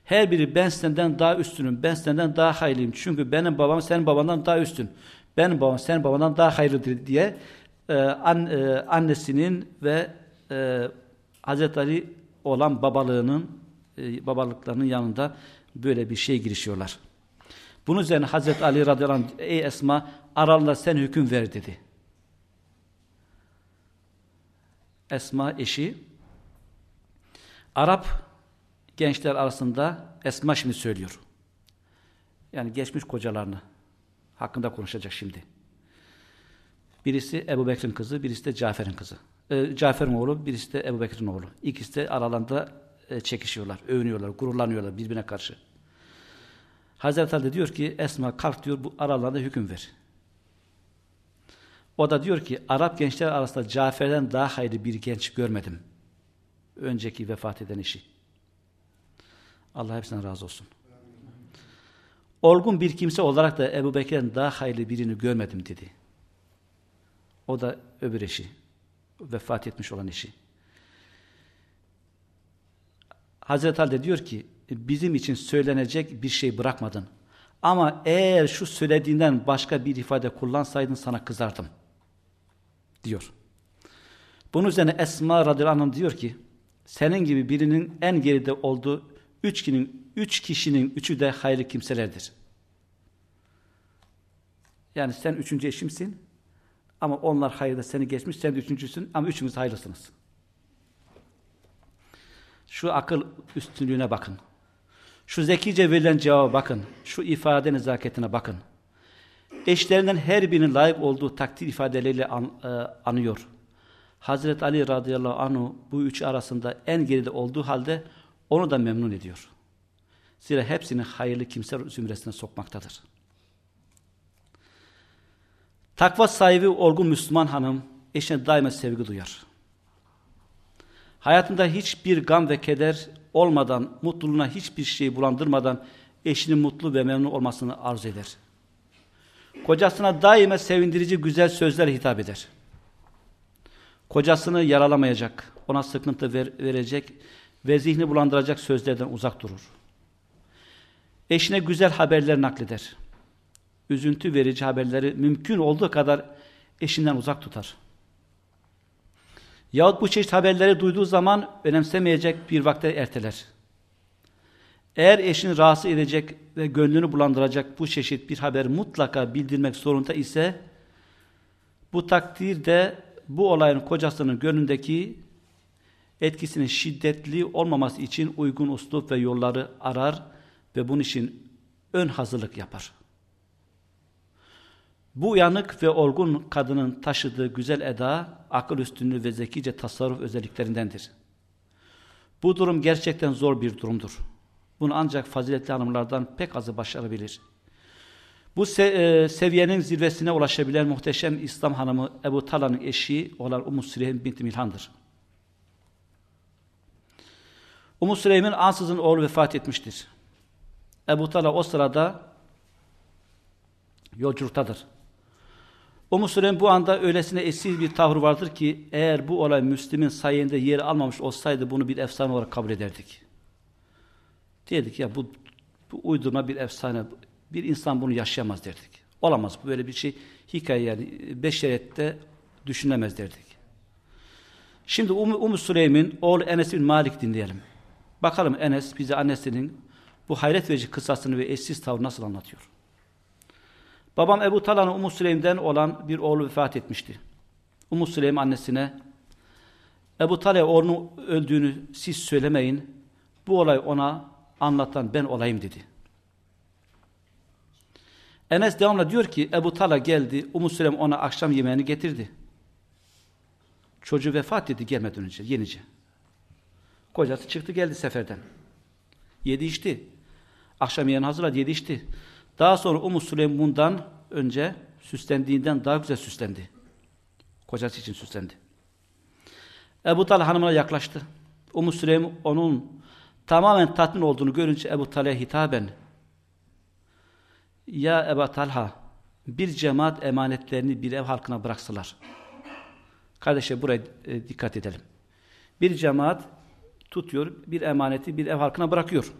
Her biri ben senden daha üstünüm, ben senden daha hayırlıyım. Çünkü benim babam senin babandan daha üstün. Benim babam senin babandan daha hayırlıdır diye e, an, e, annesinin ve e, Hazreti Ali olan babalığının e, babalıklarının yanında böyle bir şey girişiyorlar. Bunun üzerine Hazreti Ali radıyallahu anh ey Esma aralarında sen hüküm ver dedi. Esma eşi Arap gençler arasında Esma şimdi söylüyor. Yani geçmiş kocalarını hakkında konuşacak şimdi. Birisi Ebu Bekir'in kızı, birisi de Cafer'in kızı. Ee, Cafer'in oğlu, birisi de Ebu Bekir'in oğlu. İkisi de aralarında e, çekişiyorlar, övünüyorlar, gururlanıyorlar birbirine karşı. Hazreti Ali diyor ki Esma kalk diyor bu aralarında hüküm ver. O da diyor ki Arap gençler arasında Cafer'den daha hayırlı bir genç görmedim. Önceki vefat eden işi. Allah hepsinden razı olsun. Olgun bir kimse olarak da Ebu Bekir'den daha hayırlı birini görmedim dedi. O da öbür eşi. Vefat etmiş olan eşi. Hazreti Ali de diyor ki bizim için söylenecek bir şey bırakmadın. Ama eğer şu söylediğinden başka bir ifade kullansaydın sana kızardım. Diyor. Bunun üzerine Esma radıyallahu anh diyor ki senin gibi birinin en geride olduğu üç kişinin, üç kişinin üçü de hayırlı kimselerdir. Yani sen üçüncü eşimsin ama onlar hayırda seni geçmiş, sen de üçüncüsün ama üçünüz hayırlısınız. Şu akıl üstünlüğüne bakın. Şu zekice verilen cevaba bakın. Şu ifade nezaketine bakın. Eşlerinden her birinin layık olduğu takdir ifadeleriyle an, e, anıyor. Hazreti Ali radıyallahu anhu bu üç arasında en geride olduğu halde onu da memnun ediyor. Zira hepsini hayırlı kimse zümresine sokmaktadır. Takva sahibi olgun Müslüman hanım eşine daima sevgi duyar. Hayatında hiçbir gam ve keder olmadan, mutluluğuna hiçbir şey bulandırmadan eşinin mutlu ve memnun olmasını arzu eder. Kocasına daima sevindirici güzel sözler hitap eder. Kocasını yaralamayacak, ona sıkıntı ver, verecek ve zihni bulandıracak sözlerden uzak durur. Eşine güzel haberler nakleder. Üzüntü verici haberleri mümkün olduğu kadar eşinden uzak tutar. Yahut bu çeşit haberleri duyduğu zaman önemsemeyecek bir vakte erteler. Eğer eşini rahatsız edecek ve gönlünü bulandıracak bu çeşit bir haber mutlaka bildirmek zorunda ise bu takdirde bu olayın kocasının gönlündeki etkisinin şiddetli olmaması için uygun uslup ve yolları arar ve bunun için ön hazırlık yapar. Bu uyanık ve olgun kadının taşıdığı güzel eda, akıl üstünlüğü ve zekice tasarruf özelliklerindendir. Bu durum gerçekten zor bir durumdur. Bunu ancak faziletli hanımlardan pek azı başarabilir. Bu se e, seviyenin zirvesine ulaşabilen muhteşem İslam hanımı Ebu Tala'nın eşi olan Ummu Süleym binti Milhan'dır. Ummu Süleym'in ansızın oğlu vefat etmiştir. Ebu Tala o sırada yolculuktadır. Ummu Süleym bu anda öylesine eşsiz bir tavrı vardır ki eğer bu olay Müslim'in sayende yeri almamış olsaydı bunu bir efsane olarak kabul ederdik. Dedik ya bu, bu uydurma bir efsane. Bir insan bunu yaşayamaz derdik. Olamaz böyle bir şey. Hikaye yani beşeriyette düşünemez derdik. Şimdi Um, um Süleym'in oğlu Enes bin Malik dinleyelim. Bakalım Enes bize annesinin bu hayret verici kıssasını ve eşsiz tavrı nasıl anlatıyor. Babam Ebu Tala'nın Ummu Süleym'den olan bir oğlu vefat etmişti. Ummu Süleym annesine Ebu Tala'ya oğlunun öldüğünü siz söylemeyin. Bu olay ona anlatan ben olayım dedi. Enes devamla diyor ki Ebu Tala geldi. Ummu Süleym ona akşam yemeğini getirdi. Çocuğu vefat etti gelmeden önce yenice. Kocası çıktı geldi seferden. Yedi içti. Akşam yemeğini hazırladı yedi içti. Daha sonra Ummu Süleym bundan önce süslendiğinden daha güzel süslendi. Kocası için süslendi. Ebu Talha hanımına yaklaştı. Ummu Süleym onun tamamen tatmin olduğunu görünce Ebu Talha'ya hitaben Ya Ebu Talha bir cemaat emanetlerini bir ev halkına bıraksalar. Kardeşler buraya e, dikkat edelim. Bir cemaat tutuyor, bir emaneti bir ev halkına bırakıyor.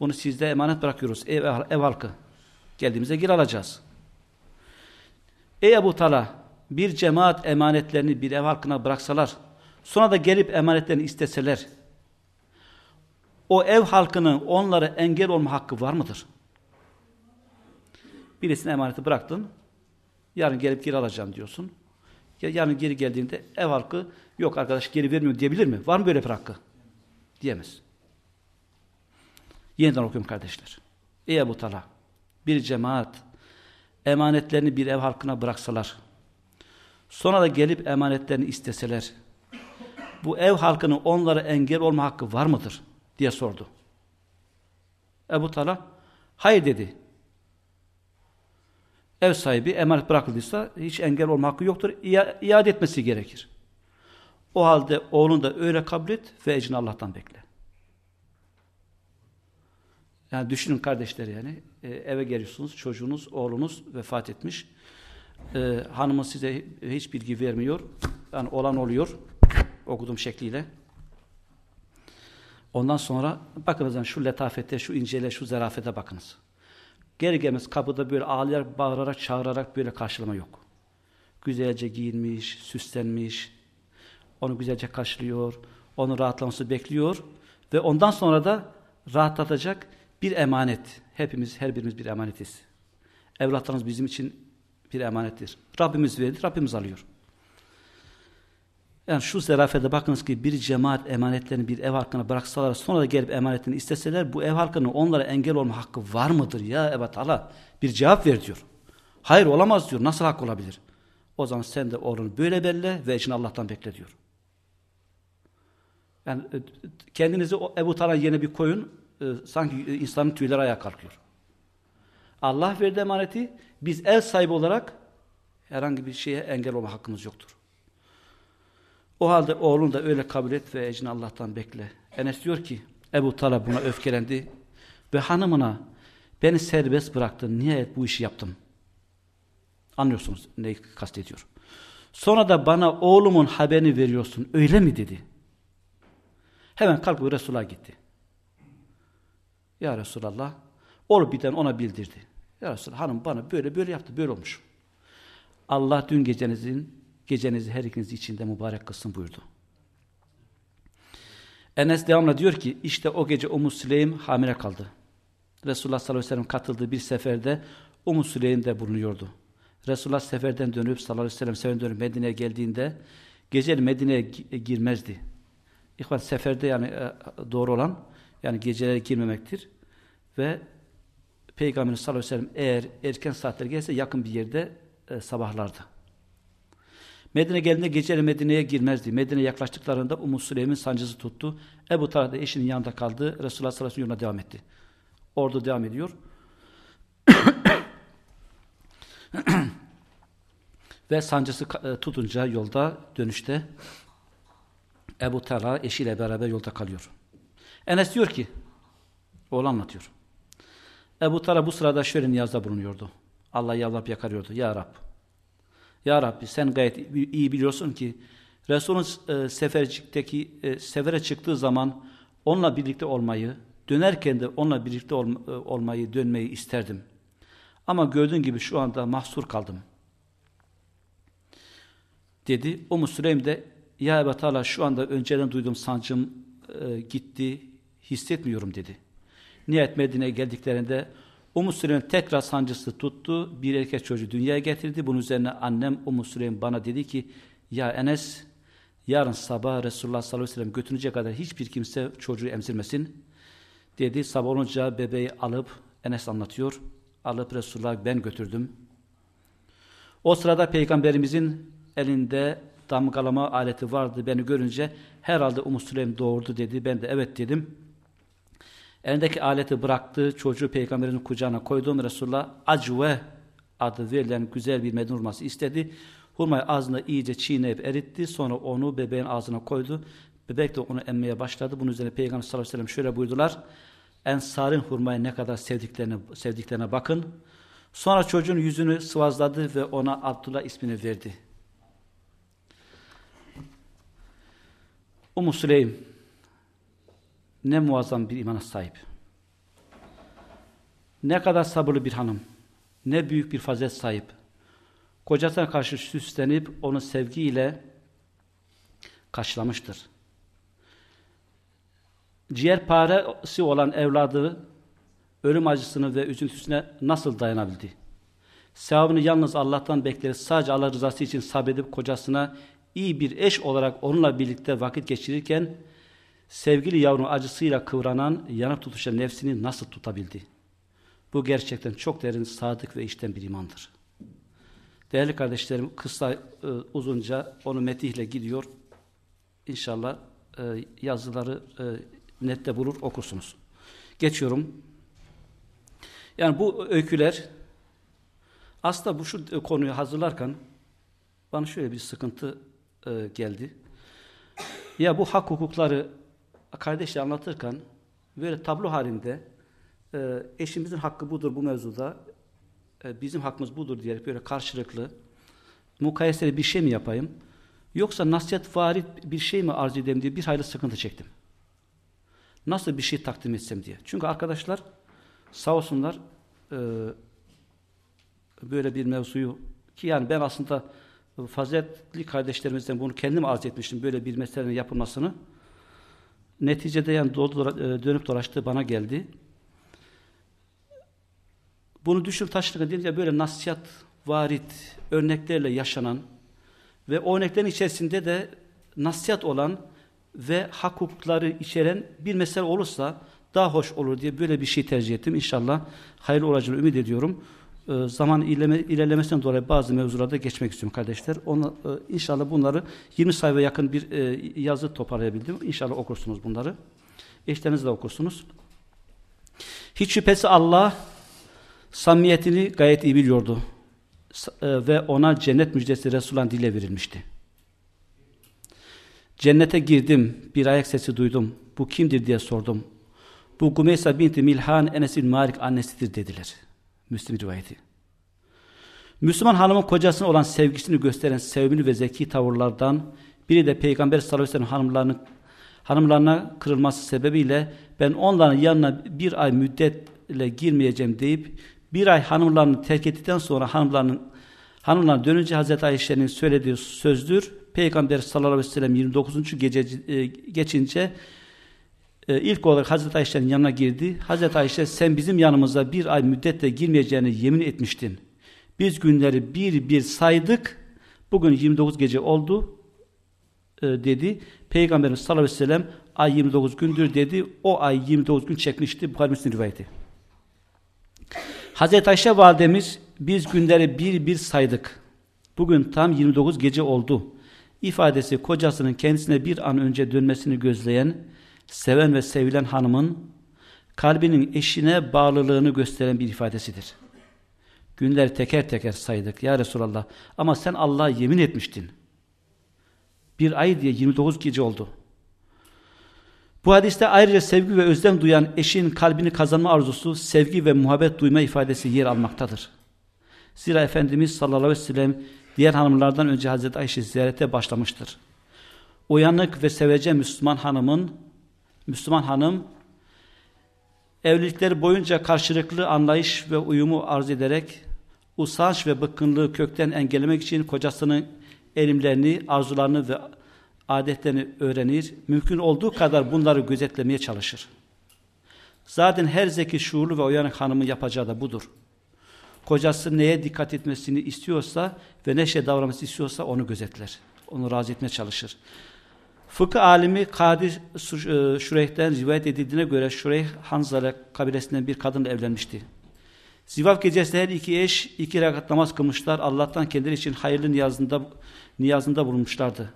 Bunu sizde emanet bırakıyoruz. Ev, ev, halkı. Geldiğimizde gir alacağız. Ey Ebu Tala bir cemaat emanetlerini bir ev halkına bıraksalar sonra da gelip emanetlerini isteseler o ev halkının onlara engel olma hakkı var mıdır? Birisine emaneti bıraktın yarın gelip geri alacağım diyorsun. Ya yarın geri geldiğinde ev halkı yok arkadaş geri vermiyor diyebilir mi? Var mı böyle bir hakkı? Diyemez. Yeniden okuyorum kardeşler. Ey Ebu Talha, bir cemaat emanetlerini bir ev halkına bıraksalar, sonra da gelip emanetlerini isteseler, bu ev halkının onlara engel olma hakkı var mıdır? diye sordu. Ebu Talha, hayır dedi. Ev sahibi emanet bırakıldıysa hiç engel olma hakkı yoktur. İade etmesi gerekir. O halde oğlunu da öyle kabul et ve ecrini Allah'tan bekle. Yani düşünün kardeşler yani. E, eve geliyorsunuz, çocuğunuz, oğlunuz vefat etmiş. E, hanımı size hiç bilgi vermiyor. Yani olan oluyor. Okuduğum şekliyle. Ondan sonra bakınız yani şu letafete, şu incele, şu zarafete bakınız. Geri gelmez kapıda böyle ağlayarak, bağırarak, çağırarak böyle karşılama yok. Güzelce giyinmiş, süslenmiş. Onu güzelce karşılıyor. Onu rahatlaması bekliyor. Ve ondan sonra da rahatlatacak bir emanet. Hepimiz, her birimiz bir emanetiz. Evlatlarımız bizim için bir emanettir. Rabbimiz verir, Rabbimiz alıyor. Yani şu zerafete bakınız ki bir cemaat emanetlerini bir ev halkına bıraksalar sonra da gelip emanetini isteseler bu ev halkının onlara engel olma hakkı var mıdır ya evet Allah bir cevap ver diyor. Hayır olamaz diyor. Nasıl hak olabilir? O zaman sen de oğlunu böyle belli ve için Allah'tan bekle diyor. Yani e, kendinizi Ebu Talha yerine bir koyun e, sanki insanın tüyleri ayağa kalkıyor. Allah verdi emaneti biz ev sahibi olarak herhangi bir şeye engel olma hakkımız yoktur. O halde oğlunu da öyle kabul et ve ecrini Allah'tan bekle. Enes diyor ki Ebu Talha buna öfkelendi ve hanımına beni serbest bıraktın nihayet bu işi yaptım. Anlıyorsunuz neyi kastediyor. Sonra da bana oğlumun haberini veriyorsun öyle mi dedi. Hemen kalkıp Resulullah'a gitti. Ya Resulallah Olup biten ona bildirdi. Ya Resulallah hanım bana böyle böyle yaptı, böyle olmuş. Allah dün gecenizin, gecenizi her ikiniz içinde mübarek kılsın buyurdu. Enes devamla diyor ki işte o gece Ummu Süleym hamile kaldı. Resulullah sallallahu aleyhi ve sellem katıldığı bir seferde Ummu Süleym de bulunuyordu. Resulullah seferden dönüp sallallahu aleyhi ve sellem seferden dönüp Medine'ye geldiğinde geceli Medine'ye girmezdi. İhvan seferde yani e, doğru olan yani gecelere girmemektir. Ve Peygamberimiz sallallahu aleyhi ve sellem eğer erken saatler gelse yakın bir yerde e, sabahlardı. Medine geldiğinde geceleri Medine'ye girmezdi. Medine yaklaştıklarında Ummu Süleym'in sancısı tuttu. Ebu Talha da eşinin yanında kaldı. Resulullah sallallahu aleyhi ve sellem yoluna devam etti. Orada devam ediyor. (coughs) Ve sancısı e, tutunca yolda dönüşte Ebu Talha eşiyle beraber yolda kalıyor. Enes diyor ki, oğlan anlatıyor. Ebu Talha bu sırada şöyle niyazda bulunuyordu. Allah yalvarıp yakarıyordu. Ya Rab, Ya Rabbi sen gayet iyi biliyorsun ki Resul'ün e, sefercikteki e, sefere çıktığı zaman onunla birlikte olmayı, dönerken de onunla birlikte e, olmayı, dönmeyi isterdim. Ama gördüğün gibi şu anda mahsur kaldım. Dedi. O Süleym de ya Ebu Talha şu anda önceden duyduğum sancım gitti, hissetmiyorum dedi. Nihayet Medine'ye geldiklerinde Umu Süleym tekrar sancısı tuttu. Bir erkek çocuğu dünyaya getirdi. Bunun üzerine annem Umu Süleym bana dedi ki ya Enes yarın sabah Resulullah sallallahu aleyhi ve sellem götürünecek kadar hiçbir kimse çocuğu emzirmesin. Dedi sabah olunca bebeği alıp Enes anlatıyor. Alıp Resulullah ben götürdüm. O sırada Peygamberimizin elinde damgalama aleti vardı. Beni görünce herhalde Umu Süleym doğurdu dedi. Ben de evet dedim. Elindeki aleti bıraktı. Çocuğu peygamberin kucağına koydum. Resulullah acve adı verilen güzel bir medun hurması istedi. Hurmayı ağzına iyice çiğneyip eritti. Sonra onu bebeğin ağzına koydu. Bebek de onu emmeye başladı. Bunun üzerine Peygamber sallallahu aleyhi ve sellem şöyle buyurdular. Ensar'ın hurmayı ne kadar sevdiklerine, sevdiklerine bakın. Sonra çocuğun yüzünü sıvazladı ve ona Abdullah ismini verdi. Ummu Süleym ne muazzam bir imana sahip. Ne kadar sabırlı bir hanım. Ne büyük bir fazilet sahip. Kocasına karşı süslenip onu sevgiyle karşılamıştır. Ciğerparesi olan evladı ölüm acısını ve üzüntüsüne nasıl dayanabildi? Sevabını yalnız Allah'tan bekleriz. Sadece Allah rızası için sabredip kocasına iyi bir eş olarak onunla birlikte vakit geçirirken sevgili yavrunun acısıyla kıvranan, yanıp tutuşan nefsini nasıl tutabildi? Bu gerçekten çok derin, sadık ve içten bir imandır. Değerli kardeşlerim, kısa e, uzunca onu metihle gidiyor. İnşallah e, yazıları e, nette bulur, okursunuz. Geçiyorum. Yani bu öyküler aslında bu şu konuyu hazırlarken bana şöyle bir sıkıntı e, geldi. Ya bu hak hukukları kardeşle anlatırken böyle tablo halinde e, eşimizin hakkı budur bu mevzuda e, bizim hakkımız budur diyerek böyle karşılıklı mukayeseli bir şey mi yapayım yoksa nasihat varit bir şey mi arz edeyim diye bir hayli sıkıntı çektim. Nasıl bir şey takdim etsem diye. Çünkü arkadaşlar sağ olsunlar e, böyle bir mevzuyu ki yani ben aslında faziletli kardeşlerimizden bunu kendim arz etmiştim böyle bir meselenin yapılmasını. Neticede yani e, dönüp dolaştığı bana geldi. Bunu düşün taşlık deyince böyle nasihat, varit, örneklerle yaşanan ve o örneklerin içerisinde de nasihat olan ve hak içeren bir mesele olursa daha hoş olur diye böyle bir şey tercih ettim. İnşallah hayırlı olacağını ümit ediyorum. Ee, zaman ilerleme, ilerlemesinden dolayı bazı mevzularda geçmek istiyorum kardeşler. Onu, e, inşallah bunları 20 sayfa yakın bir e, yazı toparlayabildim. İnşallah okursunuz bunları. Eşleriniz de okursunuz. Hiç şüphesi Allah samimiyetini gayet iyi biliyordu. E, ve ona cennet müjdesi Resulullah'ın dile verilmişti. Cennete girdim, bir ayak sesi duydum. Bu kimdir diye sordum. Bu Gumeysa binti Milhan Enes bin annesidir dediler. Müslim rivayeti. Müslüman hanımın kocasına olan sevgisini gösteren sevimli ve zeki tavırlardan biri de Peygamber sallallahu aleyhi ve hanımlarının, hanımlarına kırılması sebebiyle ben onların yanına bir ay müddet ile girmeyeceğim deyip bir ay hanımlarını terk ettikten sonra hanımlarının hanımlar dönünce Hazreti Ayşe'nin söylediği sözdür. Peygamber sallallahu aleyhi ve sellem 29. gece e, geçince e, ilk olarak Hazreti Ayşe'nin yanına girdi. Hazreti Ayşe sen bizim yanımıza bir ay müddetle girmeyeceğini yemin etmiştin. Biz günleri bir bir saydık. Bugün 29 gece oldu e, dedi. Peygamberimiz sallallahu aleyhi ve sellem ay 29 gündür dedi. O ay 29 gün çekmişti. Bukhari Müslim rivayeti. Hazreti Ayşe validemiz biz günleri bir bir saydık. Bugün tam 29 gece oldu. İfadesi kocasının kendisine bir an önce dönmesini gözleyen, seven ve sevilen hanımın kalbinin eşine bağlılığını gösteren bir ifadesidir. Günleri teker teker saydık ya Resulallah ama sen Allah'a yemin etmiştin. Bir ay diye 29 gece oldu. Bu hadiste ayrıca sevgi ve özlem duyan eşin kalbini kazanma arzusu, sevgi ve muhabbet duyma ifadesi yer almaktadır. Zira Efendimiz sallallahu aleyhi ve sellem diğer hanımlardan önce Hazreti Ayşe ziyarete başlamıştır. Uyanık ve sevece Müslüman hanımın, Müslüman hanım, evlilikleri boyunca karşılıklı anlayış ve uyumu arz ederek, usanç ve bıkkınlığı kökten engellemek için kocasının elimlerini, arzularını ve adetlerini öğrenir, mümkün olduğu kadar bunları gözetlemeye çalışır. Zaten her zeki, şuurlu ve uyanık hanımın yapacağı da budur. Kocası neye dikkat etmesini istiyorsa ve ne şey davranması istiyorsa onu gözetler. Onu razı etmeye çalışır. Fıkıh alimi Kadir e, Şureyh'ten rivayet edildiğine göre Şureyh Hanzale kabilesinden bir kadınla evlenmişti. Zivaf gecesi her iki eş iki rekat namaz kılmışlar. Allah'tan kendileri için hayırlı niyazında, niyazında bulunmuşlardı.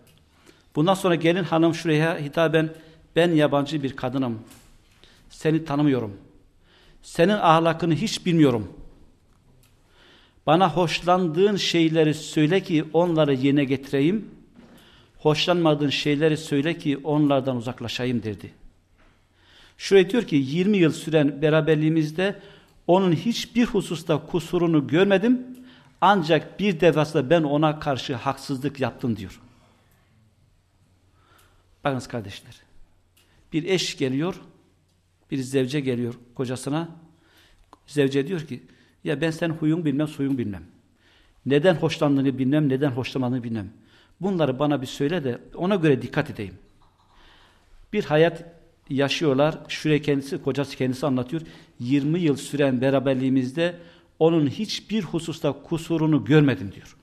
Bundan sonra gelin hanım Şureyh'e hitaben ben yabancı bir kadınım. Seni tanımıyorum. Senin ahlakını hiç bilmiyorum. Bana hoşlandığın şeyleri söyle ki onları yerine getireyim. Hoşlanmadığın şeyleri söyle ki onlardan uzaklaşayım dedi. Şuraya diyor ki 20 yıl süren beraberliğimizde onun hiçbir hususta kusurunu görmedim. Ancak bir defasında ben ona karşı haksızlık yaptım diyor. Bakınız kardeşler. Bir eş geliyor, bir zevce geliyor kocasına. Zevce diyor ki, ya ben sen huyun bilmem, suyun bilmem. Neden hoşlandığını bilmem, neden hoşlamadığını bilmem. Bunları bana bir söyle de ona göre dikkat edeyim. Bir hayat yaşıyorlar. Şuraya kendisi, kocası kendisi anlatıyor. 20 yıl süren beraberliğimizde onun hiçbir hususta kusurunu görmedim diyor.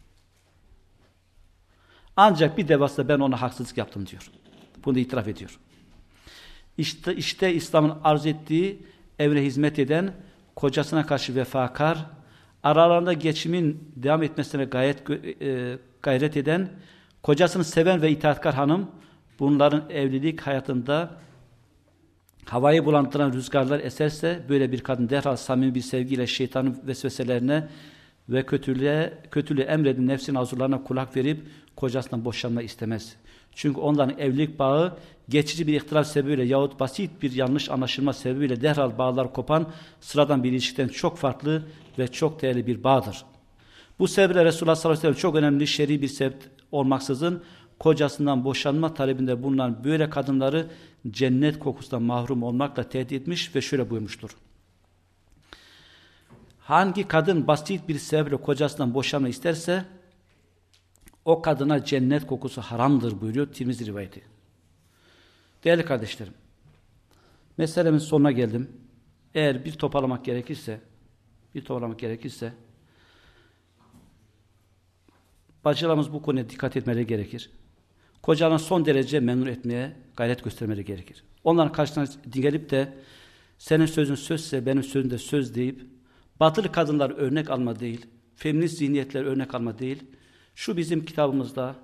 Ancak bir devasta ben ona haksızlık yaptım diyor. Bunu itiraf ediyor. İşte, işte İslam'ın arz ettiği evre hizmet eden, kocasına karşı vefakar, aralarında geçimin devam etmesine gayet e, gayret eden, kocasını seven ve itaatkar hanım, bunların evlilik hayatında havayı bulandıran rüzgarlar eserse, böyle bir kadın derhal samimi bir sevgiyle şeytanın vesveselerine ve kötülüğe, kötülüğü emredin nefsin arzularına kulak verip kocasından boşanma istemez. Çünkü onların evlilik bağı geçici bir ihtilaf sebebiyle yahut basit bir yanlış anlaşılma sebebiyle derhal bağlar kopan sıradan bir ilişkiden çok farklı ve çok değerli bir bağdır. Bu sebeple Resulullah sallallahu aleyhi ve sellem çok önemli şer'i bir sebep olmaksızın kocasından boşanma talebinde bulunan böyle kadınları cennet kokusundan mahrum olmakla tehdit etmiş ve şöyle buyurmuştur. Hangi kadın basit bir sebeple kocasından boşanma isterse o kadına cennet kokusu haramdır buyuruyor Tirmizi rivayeti. Değerli kardeşlerim, meselemin sonuna geldim. Eğer bir toparlamak gerekirse, bir toparlamak gerekirse, bacılarımız bu konuya dikkat etmeleri gerekir. Kocalarını son derece memnun etmeye gayret göstermeleri gerekir. Onların karşısına gelip de senin sözün sözse benim sözüm de söz deyip batılı kadınlar örnek alma değil, feminist zihniyetler örnek alma değil, şu bizim kitabımızda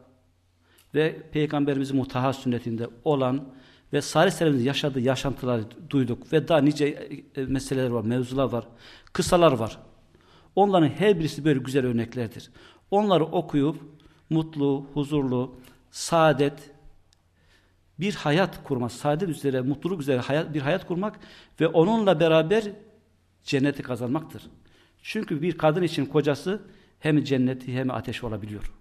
ve Peygamberimizin mutaha sünnetinde olan ve salih selamımızın yaşadığı yaşantıları duyduk ve daha nice e, meseleler var, mevzular var, kısalar var. Onların her birisi böyle güzel örneklerdir. Onları okuyup mutlu, huzurlu, saadet, bir hayat kurmak, saadet üzere, mutluluk üzere hayat, bir hayat kurmak ve onunla beraber cenneti kazanmaktır. Çünkü bir kadın için kocası hem cenneti hem ateş olabiliyor.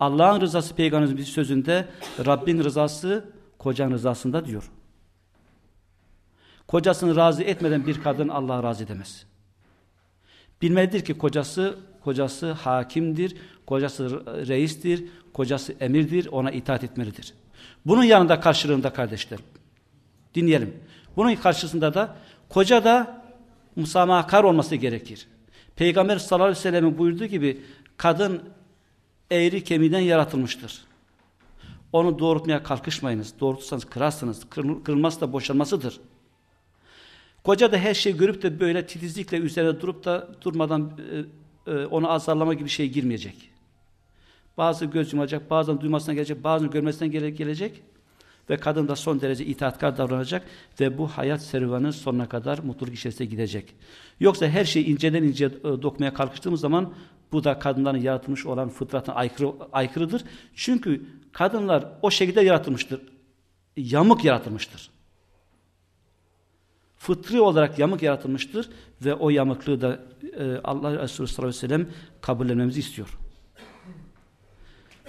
Allah'ın rızası peygamberimizin sözünde Rabbin rızası kocanın rızasında diyor. Kocasını razı etmeden bir kadın Allah'ı razı edemez. Bilmelidir ki kocası kocası hakimdir, kocası reistir, kocası emirdir, ona itaat etmelidir. Bunun yanında karşılığında kardeşler. Dinleyelim. Bunun karşısında da koca da musamahakar olması gerekir. Peygamber sallallahu aleyhi ve sellem'in buyurduğu gibi kadın eğri kemiğden yaratılmıştır. Onu doğrultmaya kalkışmayınız. Doğrultursanız kırarsınız. Kır, kırılması da boşanmasıdır. Koca da her şeyi görüp de böyle titizlikle üzerine durup da durmadan e, e, onu azarlama gibi şey girmeyecek. Bazı göz yumacak, bazen duymasına gelecek, bazen görmesinden gele gelecek. Ve kadın da son derece itaatkar davranacak ve bu hayat serüvenin sonuna kadar mutluluk içerisinde gidecek. Yoksa her şeyi inceden ince e, dokmaya kalkıştığımız zaman bu da kadınların yaratılmış olan fıtratına aykırı, aykırıdır. Çünkü kadınlar o şekilde yaratılmıştır. Yamuk yaratılmıştır. Fıtri olarak yamuk yaratılmıştır ve o yamukluğu da e, Allah Resulü sallallahu aleyhi ve sellem kabullenmemizi istiyor.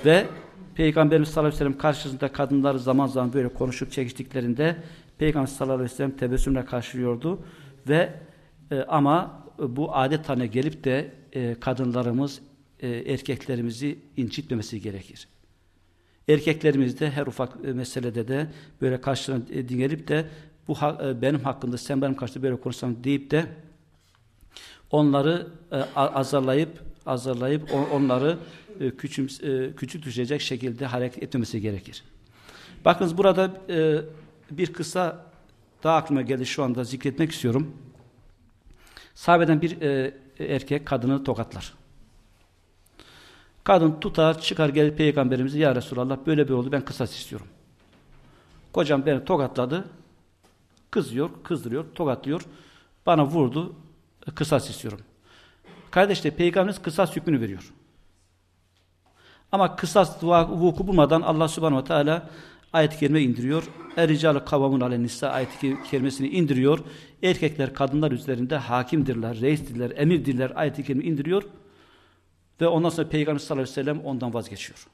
Ve Peygamberimiz sallallahu aleyhi ve sellem karşısında kadınlar zaman zaman böyle konuşup çekiştiklerinde Peygamber sallallahu aleyhi ve sellem tebessümle karşılıyordu ve e, ama bu adet haline gelip de e, kadınlarımız e, erkeklerimizi incitmemesi gerekir. Erkeklerimiz de her ufak e, meselede de böyle karşılarına e, dingelip de bu e, benim hakkında sen benim karşımda böyle konuşsan deyip de onları e, azarlayıp azarlayıp on, onları e, küçüm, küçük düşecek şekilde hareket etmemesi gerekir. Bakınız burada bir kısa daha aklıma geldi şu anda zikretmek istiyorum. Sahabeden bir erkek kadını tokatlar. Kadın tutar çıkar gelir peygamberimize ya Resulallah böyle bir oldu ben kısas istiyorum. Kocam beni tokatladı. Kızıyor, kızdırıyor, tokatlıyor. Bana vurdu, kısas istiyorum. Kardeşler peygamberimiz kısas hükmünü veriyor. Ama kısas vuku bulmadan Allah subhanahu ve teala ayet-i kerime indiriyor. Er-ricalı kavamun alenissa ayet-i kerimesini indiriyor. Erkekler kadınlar üzerinde hakimdirler, reistirler, emirdirler ayet-i kerime indiriyor. Ve ondan sonra Peygamber sallallahu aleyhi ve sellem ondan vazgeçiyor.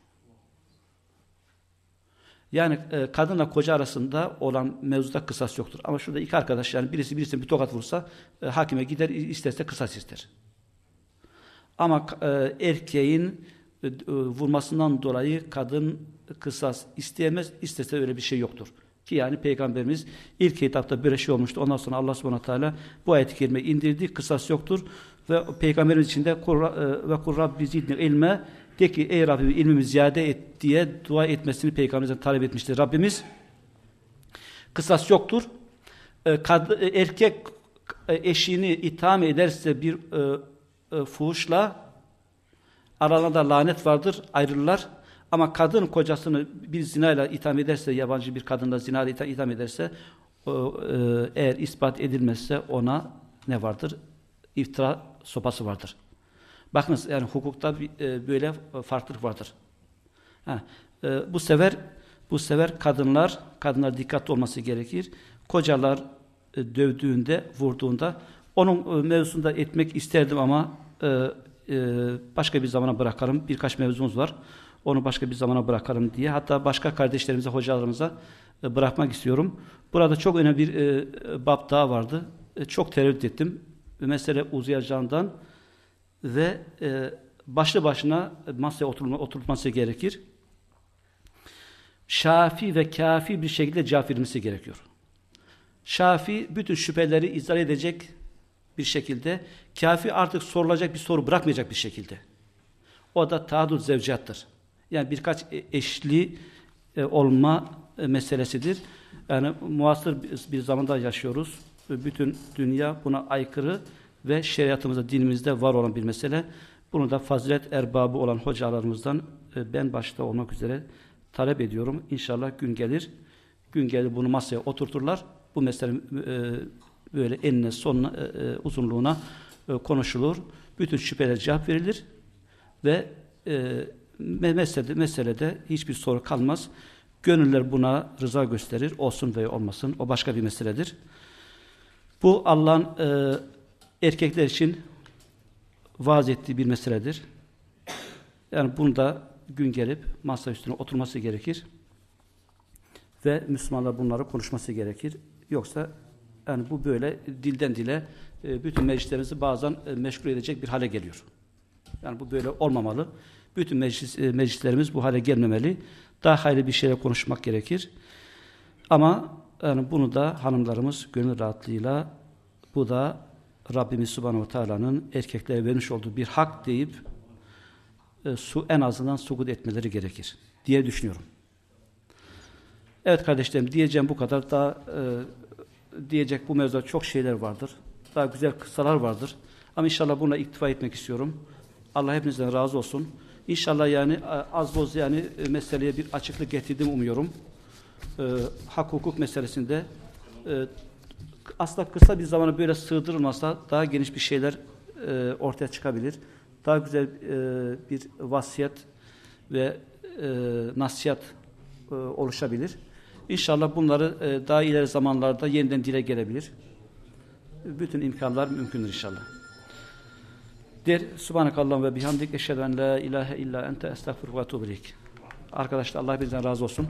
Yani e, kadınla koca arasında olan mevzuda kısas yoktur. Ama şurada iki arkadaş yani birisi birisine bir tokat vursa e, hakime gider isterse kısas ister. Ama e, erkeğin e, e, vurmasından dolayı kadın kısas isteyemez, istese öyle bir şey yoktur. Ki yani Peygamberimiz ilk hitapta böyle şey olmuştu. Ondan sonra Allah subhanahu teala bu ayet-i kerime indirdi. Kısas yoktur. Ve Peygamberimiz için de e, ve kur Rabbi ilme de ki ey Rabbim ilmimi ziyade et diye dua etmesini Peygamberimizden talep etmiştir. Rabbimiz kısas yoktur. Erkek eşini itham ederse bir fuhuşla aralarında lanet vardır, ayrılırlar. Ama kadın kocasını bir zinayla itham ederse, yabancı bir kadınla zinayla itham ederse, o, e, eğer ispat edilmezse ona ne vardır? İftira sopası vardır. Bakınız yani hukukta e, böyle farklılık vardır. Ha, e, bu sefer bu sefer kadınlar kadınlar dikkatli olması gerekir. Kocalar e, dövdüğünde, vurduğunda onun mevzusunda etmek isterdim ama başka bir zamana bırakalım. Birkaç mevzumuz var. Onu başka bir zamana bırakalım diye. Hatta başka kardeşlerimize, hocalarımıza bırakmak istiyorum. Burada çok önemli bir bab daha vardı. Çok tereddüt ettim. Mesele uzayacağından ve e, başlı başına masaya oturma, oturtması gerekir. Şafi ve kafi bir şekilde cevap verilmesi gerekiyor. Şafi bütün şüpheleri izah edecek bir şekilde kafi artık sorulacak bir soru bırakmayacak bir şekilde. O da taadud zevcattır. Yani birkaç e, eşli e, olma e, meselesidir. Yani muasır bir zamanda yaşıyoruz. Bütün dünya buna aykırı ve şeriatımızda, dinimizde var olan bir mesele. Bunu da fazilet erbabı olan hocalarımızdan ben başta olmak üzere talep ediyorum. İnşallah gün gelir. Gün gelir bunu masaya oturturlar. Bu mesele böyle enine sonuna e, e, uzunluğuna e, konuşulur. Bütün şüpheler cevap verilir ve e, meselede, meselede hiçbir soru kalmaz. Gönüller buna rıza gösterir. Olsun veya olmasın. O başka bir meseledir. Bu Allah'ın e, erkekler için vaaz ettiği bir meseledir. Yani bunu da gün gelip masa üstüne oturması gerekir. Ve Müslümanlar bunları konuşması gerekir. Yoksa Yani bu böyle dilden dile e, bütün meclislerimizi bazen e, meşgul edecek bir hale geliyor. Yani bu böyle olmamalı. Bütün meclis, e, meclislerimiz bu hale gelmemeli. Daha hayırlı bir şeyle konuşmak gerekir. Ama yani bunu da hanımlarımız gönül rahatlığıyla bu da Rabbimiz Subhanahu Teala'nın erkeklere vermiş olduğu bir hak deyip e, su en azından sukut etmeleri gerekir diye düşünüyorum. Evet kardeşlerim diyeceğim bu kadar. Daha e, diyecek bu mevzuda çok şeyler vardır. Daha güzel kıssalar vardır. Ama inşallah buna iktifa etmek istiyorum. Allah hepinizden razı olsun. İnşallah yani e, az boz yani e, meseleye bir açıklık getirdim umuyorum. E, hak hukuk meselesinde e, aslında kısa bir zamana böyle sığdırılmasa daha geniş bir şeyler e, ortaya çıkabilir. Daha güzel e, bir vasiyet ve e, nasihat e, oluşabilir. İnşallah bunları e, daha ileri zamanlarda yeniden dile gelebilir. Bütün imkanlar mümkündür inşallah. Der Subhanakallah ve bihamdik eşhedü en la ilahe illa ente estağfurullah ve. Arkadaşlar Allah bizden razı olsun.